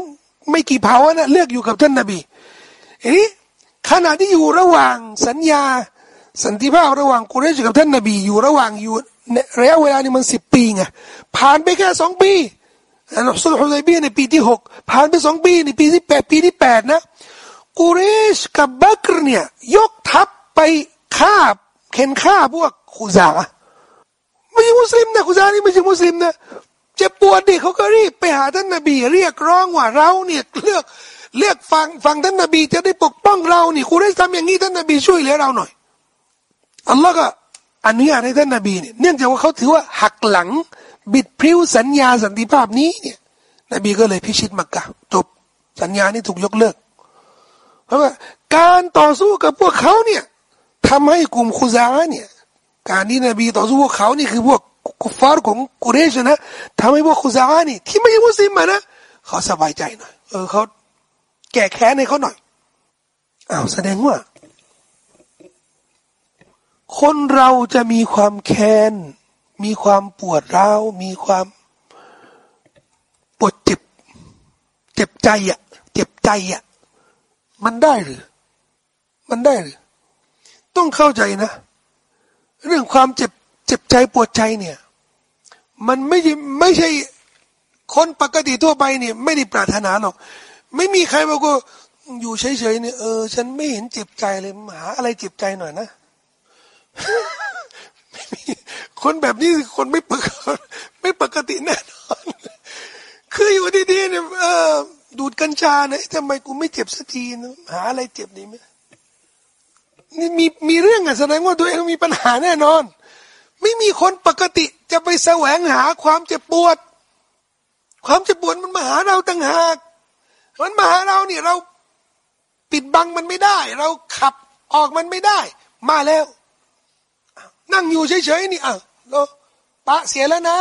[SPEAKER 1] ไม่กี่เผ่านะเลือกอยู่กับท่านนบีอันนี้ขณะที่อยู่ระหว่างสัญญา สันติภาพระหว่างกุเรชกับท่านนบีอยู่ระหว่างอยู่ระยะเวลานี่มันสิบปีไงผ่านไปแค่สองปีอันสุลฮุดัยบีในปีที่หกผ่านไปสองปีในปีที่แปดปีที่แปดนะกุเรชกับบักรเนี่ยยกทัพไปฆ่าเข็นฆ่าพวกขุซาไม่ใช่มุสลิมนะขุซานี่ไม่ใช่มุสลิมนะเจ็บปวดดิเขาก็รีบไปหาท่านนบี เรียกร้องว่าเราเนี่ยเลือกเลือกฟังฟังท่านนบีจะได้ปกป้องเรานี่คุณได้ทำอย่างนี้ท่านนบีช่วยเหลือเราหน่อย อัลลอฮ์ก็อนุญาตให้ท่านนบีเนี่ยเนื่องจากว่าเขาถือว่าหักหลัง บิดพริ้วสัญญาสันติภาพนี้เนี่ย นบีก็เลยพิชิตมักกะจบสัญญานี้ถูกยกเลิก เพราะว่าการต่อสู้กับพวกเขาเนี่ยทำให้กลุ่มคุซาเนี่ย การที่นบีต่อสู้พวกเขานี่คือพวกกุฟาร์ของกุเรชนะทำให้พวกคุซานี่ ที่ไม่ใช่มุสลิมนะเขาสบายใจหน่อยเออเขาแก้แค้นให้เขาหน่อยอ้าวแสดงว่า คนเราจะมีความแค้น มีความปวดร้าว มีความปวดเจ็บ เจ็บใจอะ เจ็บใจอะ มันได้หรือ มันได้หรือ ต้องเข้าใจนะ เรื่องความเจ็บ เจ็บใจปวดใจเนี่ย มันไม่ไม่ใช่ คนปกติทั่วไปเนี่ย ไม่ได้ปรารถนาหรอก ไม่มีใครบอกว่าอยู่เฉยๆเนี่ยเออ ฉันไม่เห็นเจ็บใจเลยหาอะไรเจ็บใจหน่อยนะ คนแบบนี้คนไม่ปกไม่ปกติแน่นอน คืออยู่ดีๆเนี่ยเออดูดกัญชาเนี่ยทำไมกูไม่เจ็บสักทีนะหาอะไรเจ็บดีไหมนี่มีมีเรื่องอะแสดงว่าตัวเองมีปัญหาแน่นอน ไม่มีคนปกติจะไปแสวงหาความเจ็บปวด ความเจ็บปวดมันมาหาเราต่างหากมันมาหาเราเนี่ยเราปิดบังมันไม่ได้ เราขับออกมันไม่ได้ มาแล้ว นั่งอยู่เฉยๆนี่อะเราปะเสียแล้วนะ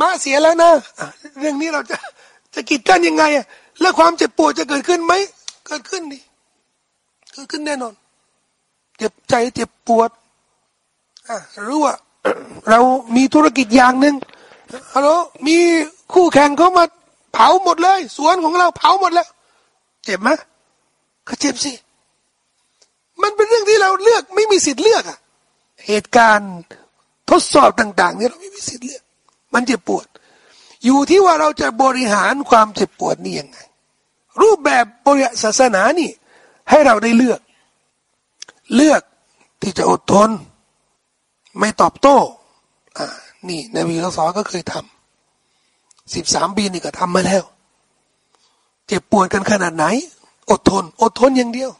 [SPEAKER 1] มาเสียแล้วนะะเรื่องนี้เราจะจะกีดกันยังไงอะแล้วความเจ็บปวดจะเกิดขึ้นไหมเกิดขึ้นดิเกิดขึ้นแน่นอน เจ็บใจเจ็บปวดอะรู้ว่าเรามีธุรกิจอย่างหนึ่งฮัลโหลมีคู่แข่งเขามาเผาหมดเลย สวนของเราเผาหมดแล้ว เจ็บไหมก็เจ็บสิมันเป็นเรื่องที่เราเลือกไม่มีสิทธิ์เลือกอะ เหตุการณ์ทดสอบต่าง ๆ เนี่ยเราไม่มีสิทธิ์เลือกมันเจ็บปวด อยู่ที่ว่าเราจะบริหารความเจ็บปวดนี่ยังไง รูปแบบบริศาสนานี่ ให้เราได้เลือก เลือกที่จะอดทน ไม่ตอบโต้อ่านี่นบีละซอก็เคยทำสิบสามปีนี่ก็ทำมาแล้ว เจ็บปวดกันขนาดไหน อดทน อดทนอย่างเดียว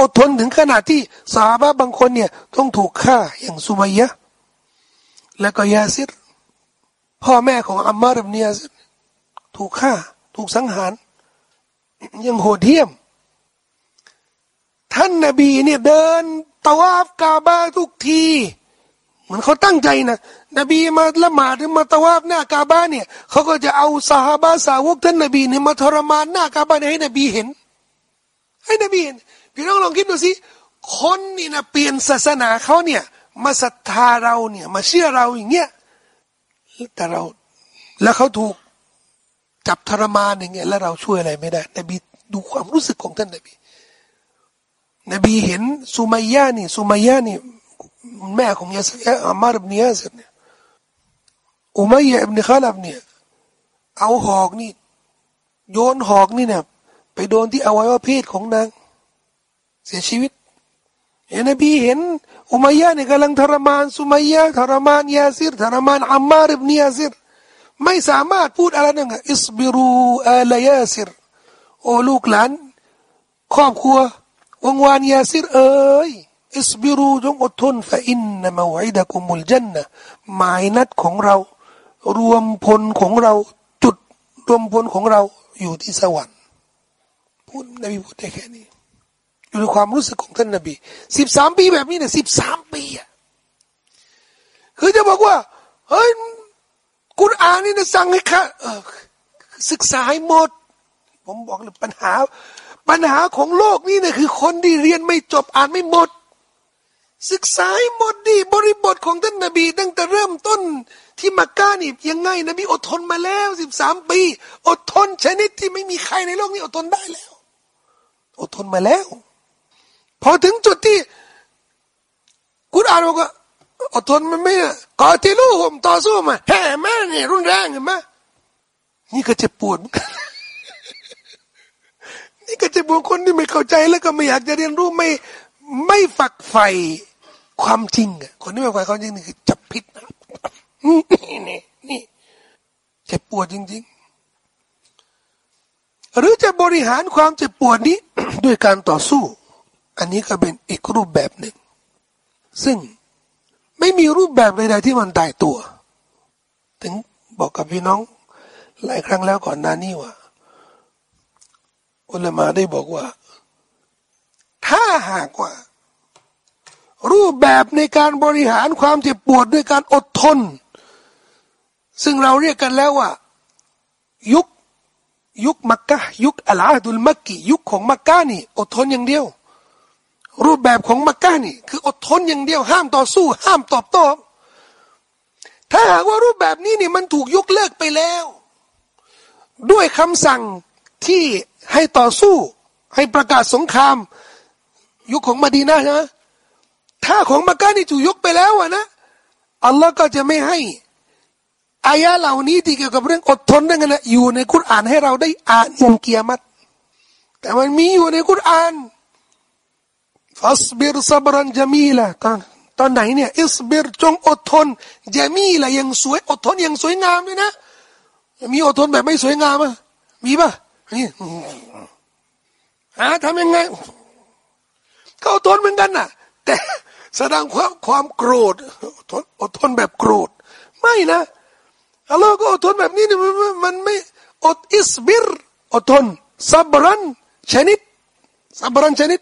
[SPEAKER 1] อดทนถึงขนาดที่สาบะบางคนเนี่ยต้องถูกฆ่าอย่างสุมัยยะแล้วก็ยาซิรพ่อแม่ของอัมมาร์บเนียถูกฆ่า ถูกสังหาร ยังโหดเหี้ยม ท่านนาบีเนี่ยเดินตะวาฟกาบาทุกทีเหมือนเขาตั้งใจนะนบีมาละหมาดหรือมาตะวาบหน้ากาบาเนี่ยเขาก็จะเอาสาบาสาวกท่านนบีเนี่ยมาทรมานหน้ากาบานให้นบีเห็น ให้นบีเห็น พี่น้องลองคิดดูสิคนนี่นะเปลี่ยนศาสนาเขาเนี่ย มาศรัทธาเราเนี่ย มาเชื่อเราอย่างเงี้ยแต่เราแล้วเขาถูกจับทรมานอย่างเงี้ยแล้วเราช่วยอะไรไม่ได้นบีดูความรู้สึกของท่านนบีนบีเห็นสุมัยยะนี่สุมัยยะนี่แม่ของยาสยอามาร์บเนียสเนี่ยอุมัยยะอิบนคาลับเนี่ยเอาหอกนี่ โยนหอกนี่เนี่ยไปโดนที่อวัยวะเพศของนาง เสียชีวิตเห็นนบีเห็นอุมัยยะเนี่ยกำลังทรมานสุมัยยะทรมานยาซิรทรมานอัมมาร์บเนียซิรไม่สามารถพูดอะไรนั่งอิสบิรูอาลยาซิรโอ้ลูกหลานครอบครัววงวานยาซิรเอ้ยอิสบิรูจงอดทนฟะอินนมาวิดะกุมุลจันนะหมายนัดของเรา รวมพลของเรา จุดรวมพลของเราอยู่ที่สวรรค์พูดนบีพูดได้แค่นี้ อยู่ในความรู้สึกของท่านนบีสิบสามปีแบบนี้เนี่ยสิบสามปีอะคือจะบอกว่าเฮ้ยกุรอานนี่นะสั่งให้ข้าศึกษาให้หมด ผมบอกเลยปัญหา ปัญหาของโลกนี่เนี่ยคือ คนที่เรียนไม่จบอ่านไม่หมด ศึกษาให้หมดดีบริบทของท่านนบี ตั้งแต่เริ่มต้นที่มักกะนี่ยังไง นบีอดทนมาแล้วสิบสามปี อดทนชนิดที่ไม่มีใครในโลกนี้อดทนได้แล้ว อดทนมาแล้ว พอถึงจุดที่กุรอานบอกว่าอดทนมันไม่กอติลูผมต่อสู้มาแห่แม่เนี่ยรุนแรงเห็นไหมนี่ก็จะปวดนี่ก็จะบอกคนที่ไม่เข้าใจแล้วก็ไม่อยากจะเรียนรู้ไม่ไม่ฝักใฝ่ความจริงอะคนที่ไม่ฝักใฝ่ความจริงนี่คือจับพิษนะนี่นี่นี่เจ็บปวดจริง ๆ หรือจะบริหารความเจ็บปวดนี้ ด้วยการต่อสู้ อันนี้ก็เป็นอีกรูปแบบหนึ่ง ซึ่งไม่มีรูปแบบใดๆที่มันตายตัว ถึงบอกกับพี่น้องหลายครั้งแล้วก่อนหน้านี้ว่า อุลามาได้บอกว่า ถ้าหากว่า รูปแบบในการบริหารความเจ็บปวดด้วยการอดทน ซึ่งเราเรียกกันแล้วว่า ยุคยุคมักกะยุคอัลอาดุลมักกียุคของมักกะนี่ อดทนอย่างเดียว รูปแบบของมักกะนี่ คืออดทนอย่างเดียวห้ามต่อสู้ ห้ามตอบโต้ถ้าหากว่ารูปแบบนี้นี่มันถูกยกเลิกไปแล้ว ด้วยคำสั่งที่ให้ต่อสู้ ให้ประกาศสงคราม ยุคของมาดีนาใช่ไหถ้าของมักกะนี่ถูกยกไปแล้วอะนะอัลลอฮ์ก็จะไม่ให้อายะเหล่านี้ที่เกี่ยวกับเรื่องอดทนนั่นนะอยู่ในคุรานให้เราได้อ่านยันเกียรติแต่มันมีอยู่ในคุราน ฟัสบิรซับรันจามีละตอนตอนไหนเนี่ยอิสบิรจงอดทนจามีละยังสวยอดทนยังสวยงามเลยนะมีอดทนแบบไม่สวยงามอะมีป่ะนี่หาทำยังไงเขาอดทนเหมือนกันน่ะ แต่แสดงความความโกรธอดทนอดทนแบบโกรธ ไม่นะอัลลอฮ์ก็อดทนแบบนี้เนี่ยมันไม่อดอิสบิรอดทนซับรันชนิดซับรันชนิด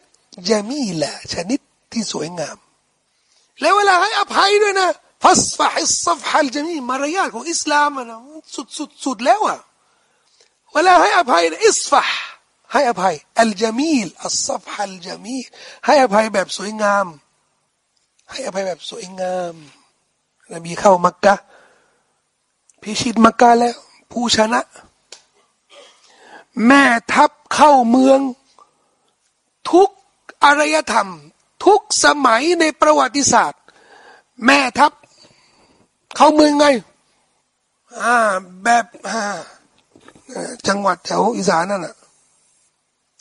[SPEAKER 1] จามีละชนิดที่สวยงาม แล้วเวลาให้อภัยด้วยนะฟัสฟะฮิสฟฮัลจามีมารยาทของอิสลามนะสุดสุดสุดแล้วอะเวลาให้อภัยอิสฟะให้อภัยอัลจามีลอัสฟฮัลจามีให้อภัยแบบสวยงาม ให้อภัยแบบสวยงามนบีเข้ามักกะพิชิตมักกะแล้ว ผู้ชนะ แม่ทัพเข้าเมือง ทุก อารยธรรม ทุกสมัยในประวัติศาสตร์ แม่ทัพเข้าเมืองไง อ่า แบบอ่าจังหวัดแถวอีสานนั่นน่ะ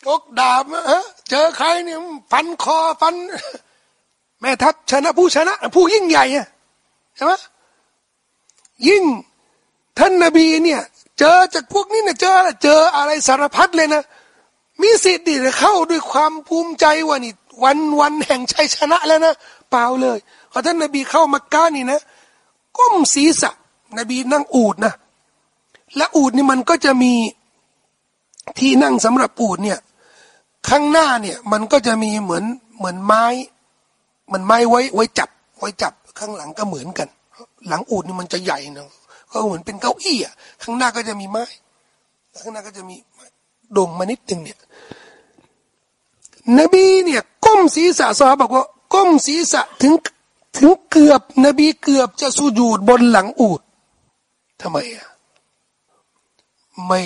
[SPEAKER 1] ยกดาบฮะเจอใครเนี่ยฟันคอฟัน แม่ทัพชนะผู้ชนะ ผู้ยิ่งใหญ่ใช่ไหมยิ่งท่านนบีเนี่ย เจอจากพวกนี้เนี่ยเจอเจออะไรสารพัดเลยนะ มีสิทธิ์ดีเข้าด้วยความภูมิใจว่านี่ วันวันแห่งชัยชนะแล้วนะเปล่าเลยพอท่านนบีเข้ามักกะนี่นะก้มศีรษะ นบีนั่งอูดนะ และอูดนี่มันก็จะมีที่นั่งสำหรับอูดเนี่ย ข้างหน้าเนี่ย มันก็จะมีเหมือนเหมือนไม้เหมันไม้ไว้ไว้จับ ไว้จับข้างหลังก็เหมือนกัน หลังอูดนี่มันจะใหญ่นะก็เหมือนเป็นเก้าอี้อะข้างหน้าก็จะมีไม้ ข้างหน้าก็จะมี โด่งมานิดหนึ่งเนี่ยนบีเนี่ยก้มศีรษะซอบอกว่า ก้มศีรษะถึงถึงเกือบ นบีเกือบจะสุญูดบนหลังอูดทำไมอะไม่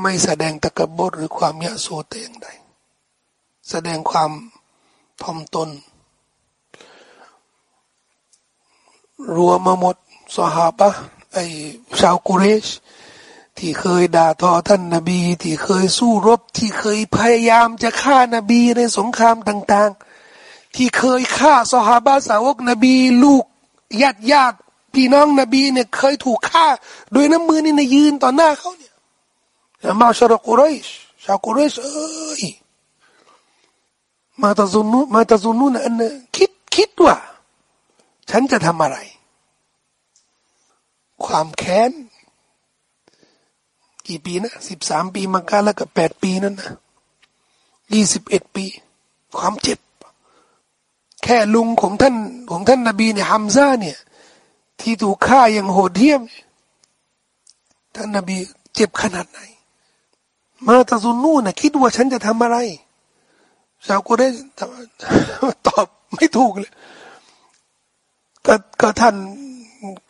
[SPEAKER 1] ไม่แสดงตะกบดหรือความยะโสเตงใดแสดงความทอมตน รัวมมาหมดสหาบะไอชาวกุเรช ที่เคยด่าทอท่านนาบี ที่เคยสู้รบ ที่เคยพยายามจะฆ่านาบีในสงครามต่างๆ ที่เคยฆ่าสหาบะสาวกนบี ลูกญาติญาติพี่น้องนบีเนี่ยเคยถูกฆ่า โดยน้ำมือนี่ในยืนต่อหน้าเขาเนี่ยมาชรกุเรชชาวกุเรชเอ้ยมาตะซุนุมาตะซุนุนะอันคิดคิดว่า ฉันจะทำอะไร ความแค้น กี่ปีนะสิบสามปีมังกาแล้วก็แปดปีนั่นนะยี่สิบเอ็ดปี ความเจ็บ แค่ลุงของท่านของท่านนบีเนี่ยฮัมซาเนี่ย ที่ถูกฆ่าอย่างโหดเหี้ยม ท่านนบีเจ็บขนาดไหน มาตาซุนนู่นนะคิดว่าฉันจะทำอะไรชาวกุเรชตอบไม่ถูกเลยก็ก็ท่าน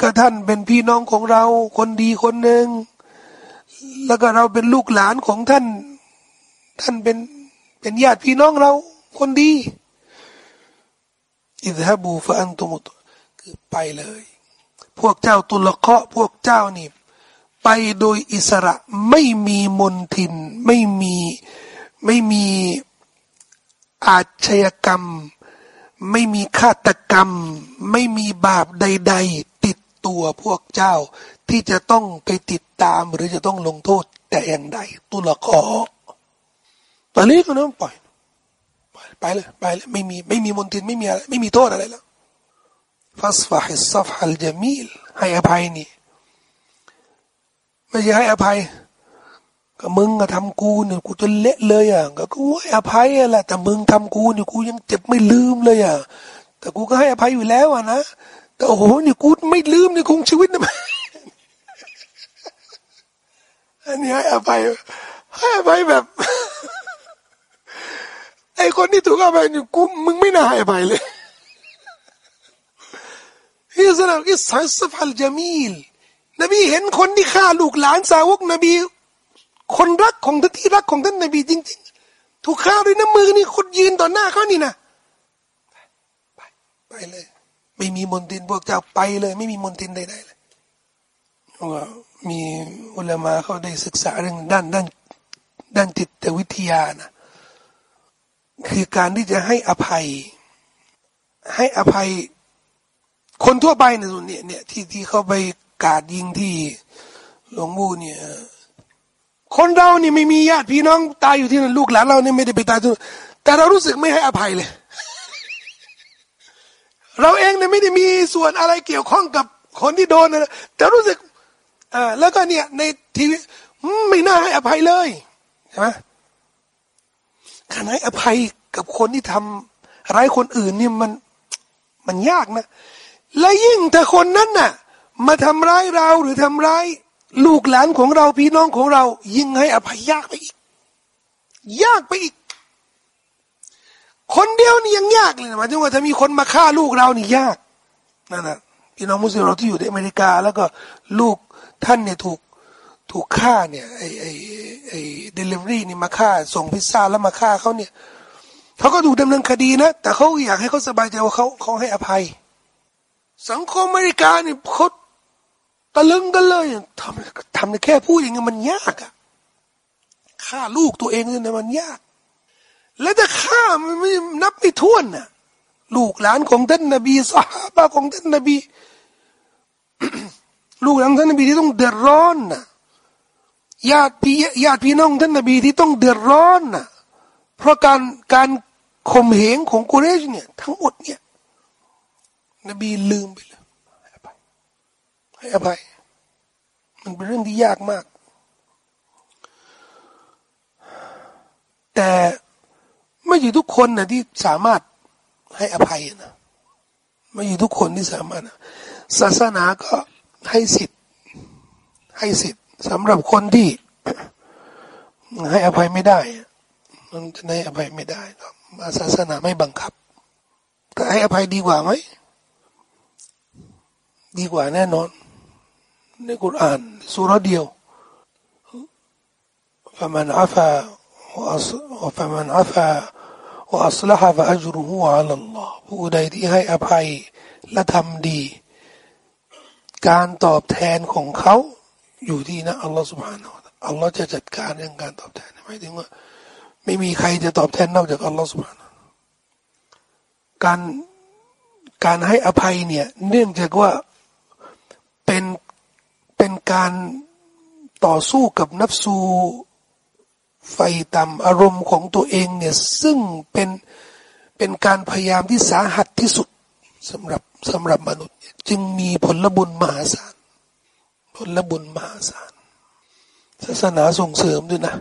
[SPEAKER 1] ก็ท่านเป็นพี่น้องของเราคนดีคนหนึ่ง แล้วก็เราเป็นลูกหลานของท่าน ท่านเป็นเป็นญาติพี่น้องเราคนดีอิดฮบูฟะอันตุมุตคือไปเลย พวกเจ้าตุลเคาะพวกเจ้านี่ไปโดยอิสระไม่มีมนทิน ไม่มีไม่มีอาชญากรรม ไม่มีฆาตกรรม ไม่มีบาปใด ๆ ติดตัวพวกเจ้า ที่จะต้องไปติดตามหรือจะต้องลงโทษ แต่อย่างใดตุลเคาะตอนนี้ก็น้องปล่อยไปเลยไปเลยไม่มีไม่มีมนทินไม่มีอะไรไม่มีโทษอะไรแล้วฟัสฟะฮิสซัฟฮัลจามีลให้อภัยนี่ไม่ใช่ให้อภัย ก็มึงก็ทำกูเนี่ยกูจะเละเลยอะก็กูให้อภัยแหละแต่มึงทำกูเนี่ยกูยังเจ็บไม่ลืมเลยอะแต่กูก็ให้อภัยอยู่แล้วอะนะแต่โอ้โหเนี่ยกูไม่ลืมนี่คงชีวิตนะ อันนี้ให้อภัยให้อภัยแบบ ไอ้คนที่ถูกอภัยนี่กูมึงไม่น่าให้อภัยเลยฮิสลามกิสัสฟัลจามีลนบีเห็นคนที่ฆ่าลูกหลานสาวกนบี คนรักของท่านที่รักของท่านนบีจริง ๆ ถูกฆ่าด้วยน้ำมือนี่คนยืนต่อหน้าเขานี่นะไปไปเลย ไม่มีมนตินพวกเจ้าไปเลย ไม่มีมนตินใดๆเลยว่า มีอุลามาเขาได้ศึกษาเรื่องด้านด้านด้านจิตวิทยานะคือการที่จะให้อภัย ให้อภัย คนทั่วไปในส่วนนี้เนี่ยที่ที่เขาไปกาดยิงที่หลวงบูเนี่ย คนเรานี่ไม่มีญาติพี่น้องตายอยู่ที่นั่นลูกหลานเราเนี่ยไม่ได้ไปตายที่แต่เรารู้สึกไม่ให้อภัยเลย เราเองเนี่ยไม่ได้มีส่วนอะไรเกี่ยวข้องกับคนที่โดนนะแต่รู้สึก อ่าแล้วก็เนี่ยในทีวีไม่น่าให้อภัยเลยใช่ไหมการให้อภัยกับคนที่ทำร้ายคนอื่นเนี่ยมันมันยากนะ และยิ่งแต่คนนั้นน่ะ มาทำร้ายเราหรือทำร้าย ลูกหลานของเราพี่น้องของเรา ยิ่งให้อภัยยากไปอีก ยากไปอีก คนเดียวนี่ยังยากเลยนะหมายถึงว่าถ้ามีคนมาฆ่าลูกเรานี่ยากนั่นนะพี่น้องมุสลิมเราที่อยู่ในอเมริกา แล้วก็ลูก ท่านเนี่ยถูกถูกฆ่าเนี่ยไอไอไอเดลิเวอรี่นี่มาฆ่า ส่งพิซซ่าแล้วมาฆ่าเขาเนี่ยเขาก็ถูกดำเนินคดีนะ แต่เขาอยากให้เขาสบายใจว่าเขาเขาให้อภัย สังคมอเมริกาเนี่ยเขาตะลึงกันเลยทำทำแค่พูดอย่างเงี้ยมันยากอะฆ่าลูกตัวเองเนี่ยมันยาก แล้วจะฆ่ามันไม่นับไม่ถ้วนน่ะ ลูกหลานของท่านนบีสหายของท่านนบี ลูกหลานท่านนบีที่ต้องเดือดร้อนนะญาติพี่ญาติพี่น้องท่านนบีที่ต้องเดือดร้อนนะเพราะการการข่มเหงของกุเรชเนี่ยทั้งหมดเนี่ยนบีลืมไปเลยให้อภัยให้อภัย มันเป็นเรื่องที่ยากมาก แต่ไม่ใช่ทุกคนนะที่สามารถให้อภัยนะไม่ใช่ทุกคนที่สามารถศาสนาก็ ให้สิทธิ์ให้สิทธิ์สำหรับคนที่ให้อภัยไม่ได้มันจะให้อภัยไม่ได้ศาสนาไม่บังคับแต่ให้อภัยดีกว่าไหมดีกว่าแน่นอนในกุรอานสุรเดียว فمن عفا وفمن عفا وأصلح فأجره على الله ผู้ใดที่ให้อภัยและทำดี การตอบแทนของเขาอยู่ที่นะอัลลอฮฺสุบฮานาอัลลอฮฺจะจัดการเรื่องการตอบแทนหมายถึงว่า ไม่มีใครจะตอบแทนนอกจากอัลลอฮฺสุบฮานาการการให้อภัยเนี่ยเนื่องจากว่าเป็นเป็นการต่อสู้กับนับสูไฟต่ำอารมณ์ของตัวเองเนี่ยซึ่งเป็นเป็นการพยายามที่สาหัสที่สุด สำหรับสำหรับมนุษย์ จึงมีผลบุญมหาศาลผลบุญมหาศาลศาสนาส่งเสริมด้วยนะ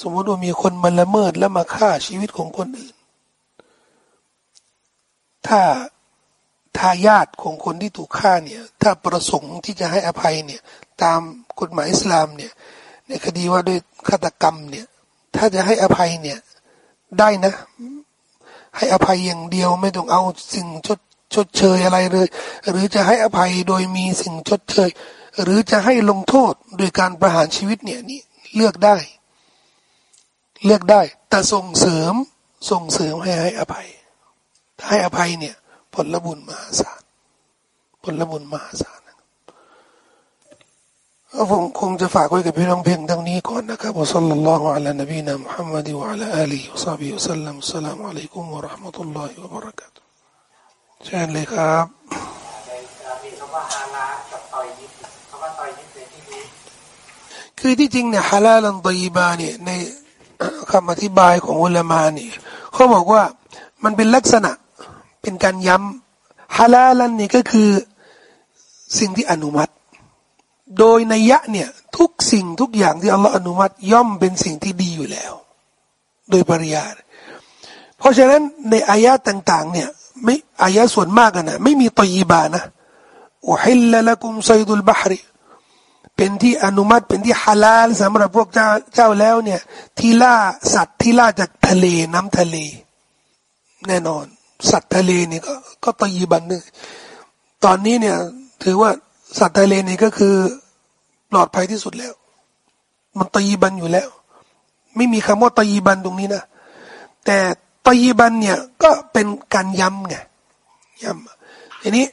[SPEAKER 1] สมมติว่ามีคนมาละเมิดและมาฆ่าชีวิตของคนอื่น ถ้าทายาทของคนที่ถูกฆ่าเนี่ย ถ้าประสงค์ที่จะให้อภัยเนี่ย ตามกฎหมายอิสลามเนี่ย ในคดีว่าด้วยฆาตกรรมเนี่ย ถ้าจะให้อภัยเนี่ย ได้นะ ให้อภัยอย่างเดียวไม่ต้องเอาสิ่งชด ชดเชยอะไรเลย หรือจะให้อภัยโดยมีสิ่งชดเชย หรือจะให้ลงโทษโดยการประหารชีวิตเนี่ยนี่เลือกได้ เลือกได้ แต่ส่งเสริมส่งเสริมให้ให้อภัยถ้าให้อภัยเนี่ย ผลบุญมหาศาลผลบุญมหาศาลผมคงจะฝากไว้กับพี่น้องเพียงเท่านี้ก่อนนะครับวะสัลลัลลอฮุอะลัยนบีนะมุฮัมมัดวะอะลาอาลีวะซาบิวะสัลลัมสลามอะลัยกุมวะราะห์มะตุลลอฮิวะบะเราะกาตุ เชิญเลยครับคือที่จริงเนี่ยฮาลาลันตยีบาเนี่ยในคำอธิบายของอุลามาเนี่ยเขาบอกว่ามันเป็นลักษณะเป็นการย้ำฮาลาลันนี่ก็คือสิ่งที่อนุมัติ โดยนัยยะเนี่ยทุกสิ่งทุกอย่างที่อัลลอฮ์อนุมัติย่อมเป็นสิ่งที่ดีอยู่แล้ว โดยปริยายเพราะฉะนั้นในอายะต่าง ๆ เนี่ย ไม่อายะส่วนมากนะไม่มีตยีบานะอุฮิลละกุมไซดุลบาฮรีเป็นที่อนุมัติเป็นที่ฮาลาลสำหรับพวกเจ้าเจ้าแล้วเนี่ย ที่ล่าสัตว์ที่ล่าจากทะเลน้ำทะเล แน่นอน สัตว์ทะเลนี่ก็ก็ตยีบันนึงตอนนี้เนี่ย ถือว่าสัตว์ทะเลนี่ก็คือปลอดภัยที่สุดแล้ว มันตีบันอยู่แล้ว ไม่มีคำว่าตีบันตรงนี้นะแต่ ตีบันเนี่ยก็เป็นการย้ำไงย้ำทีนี้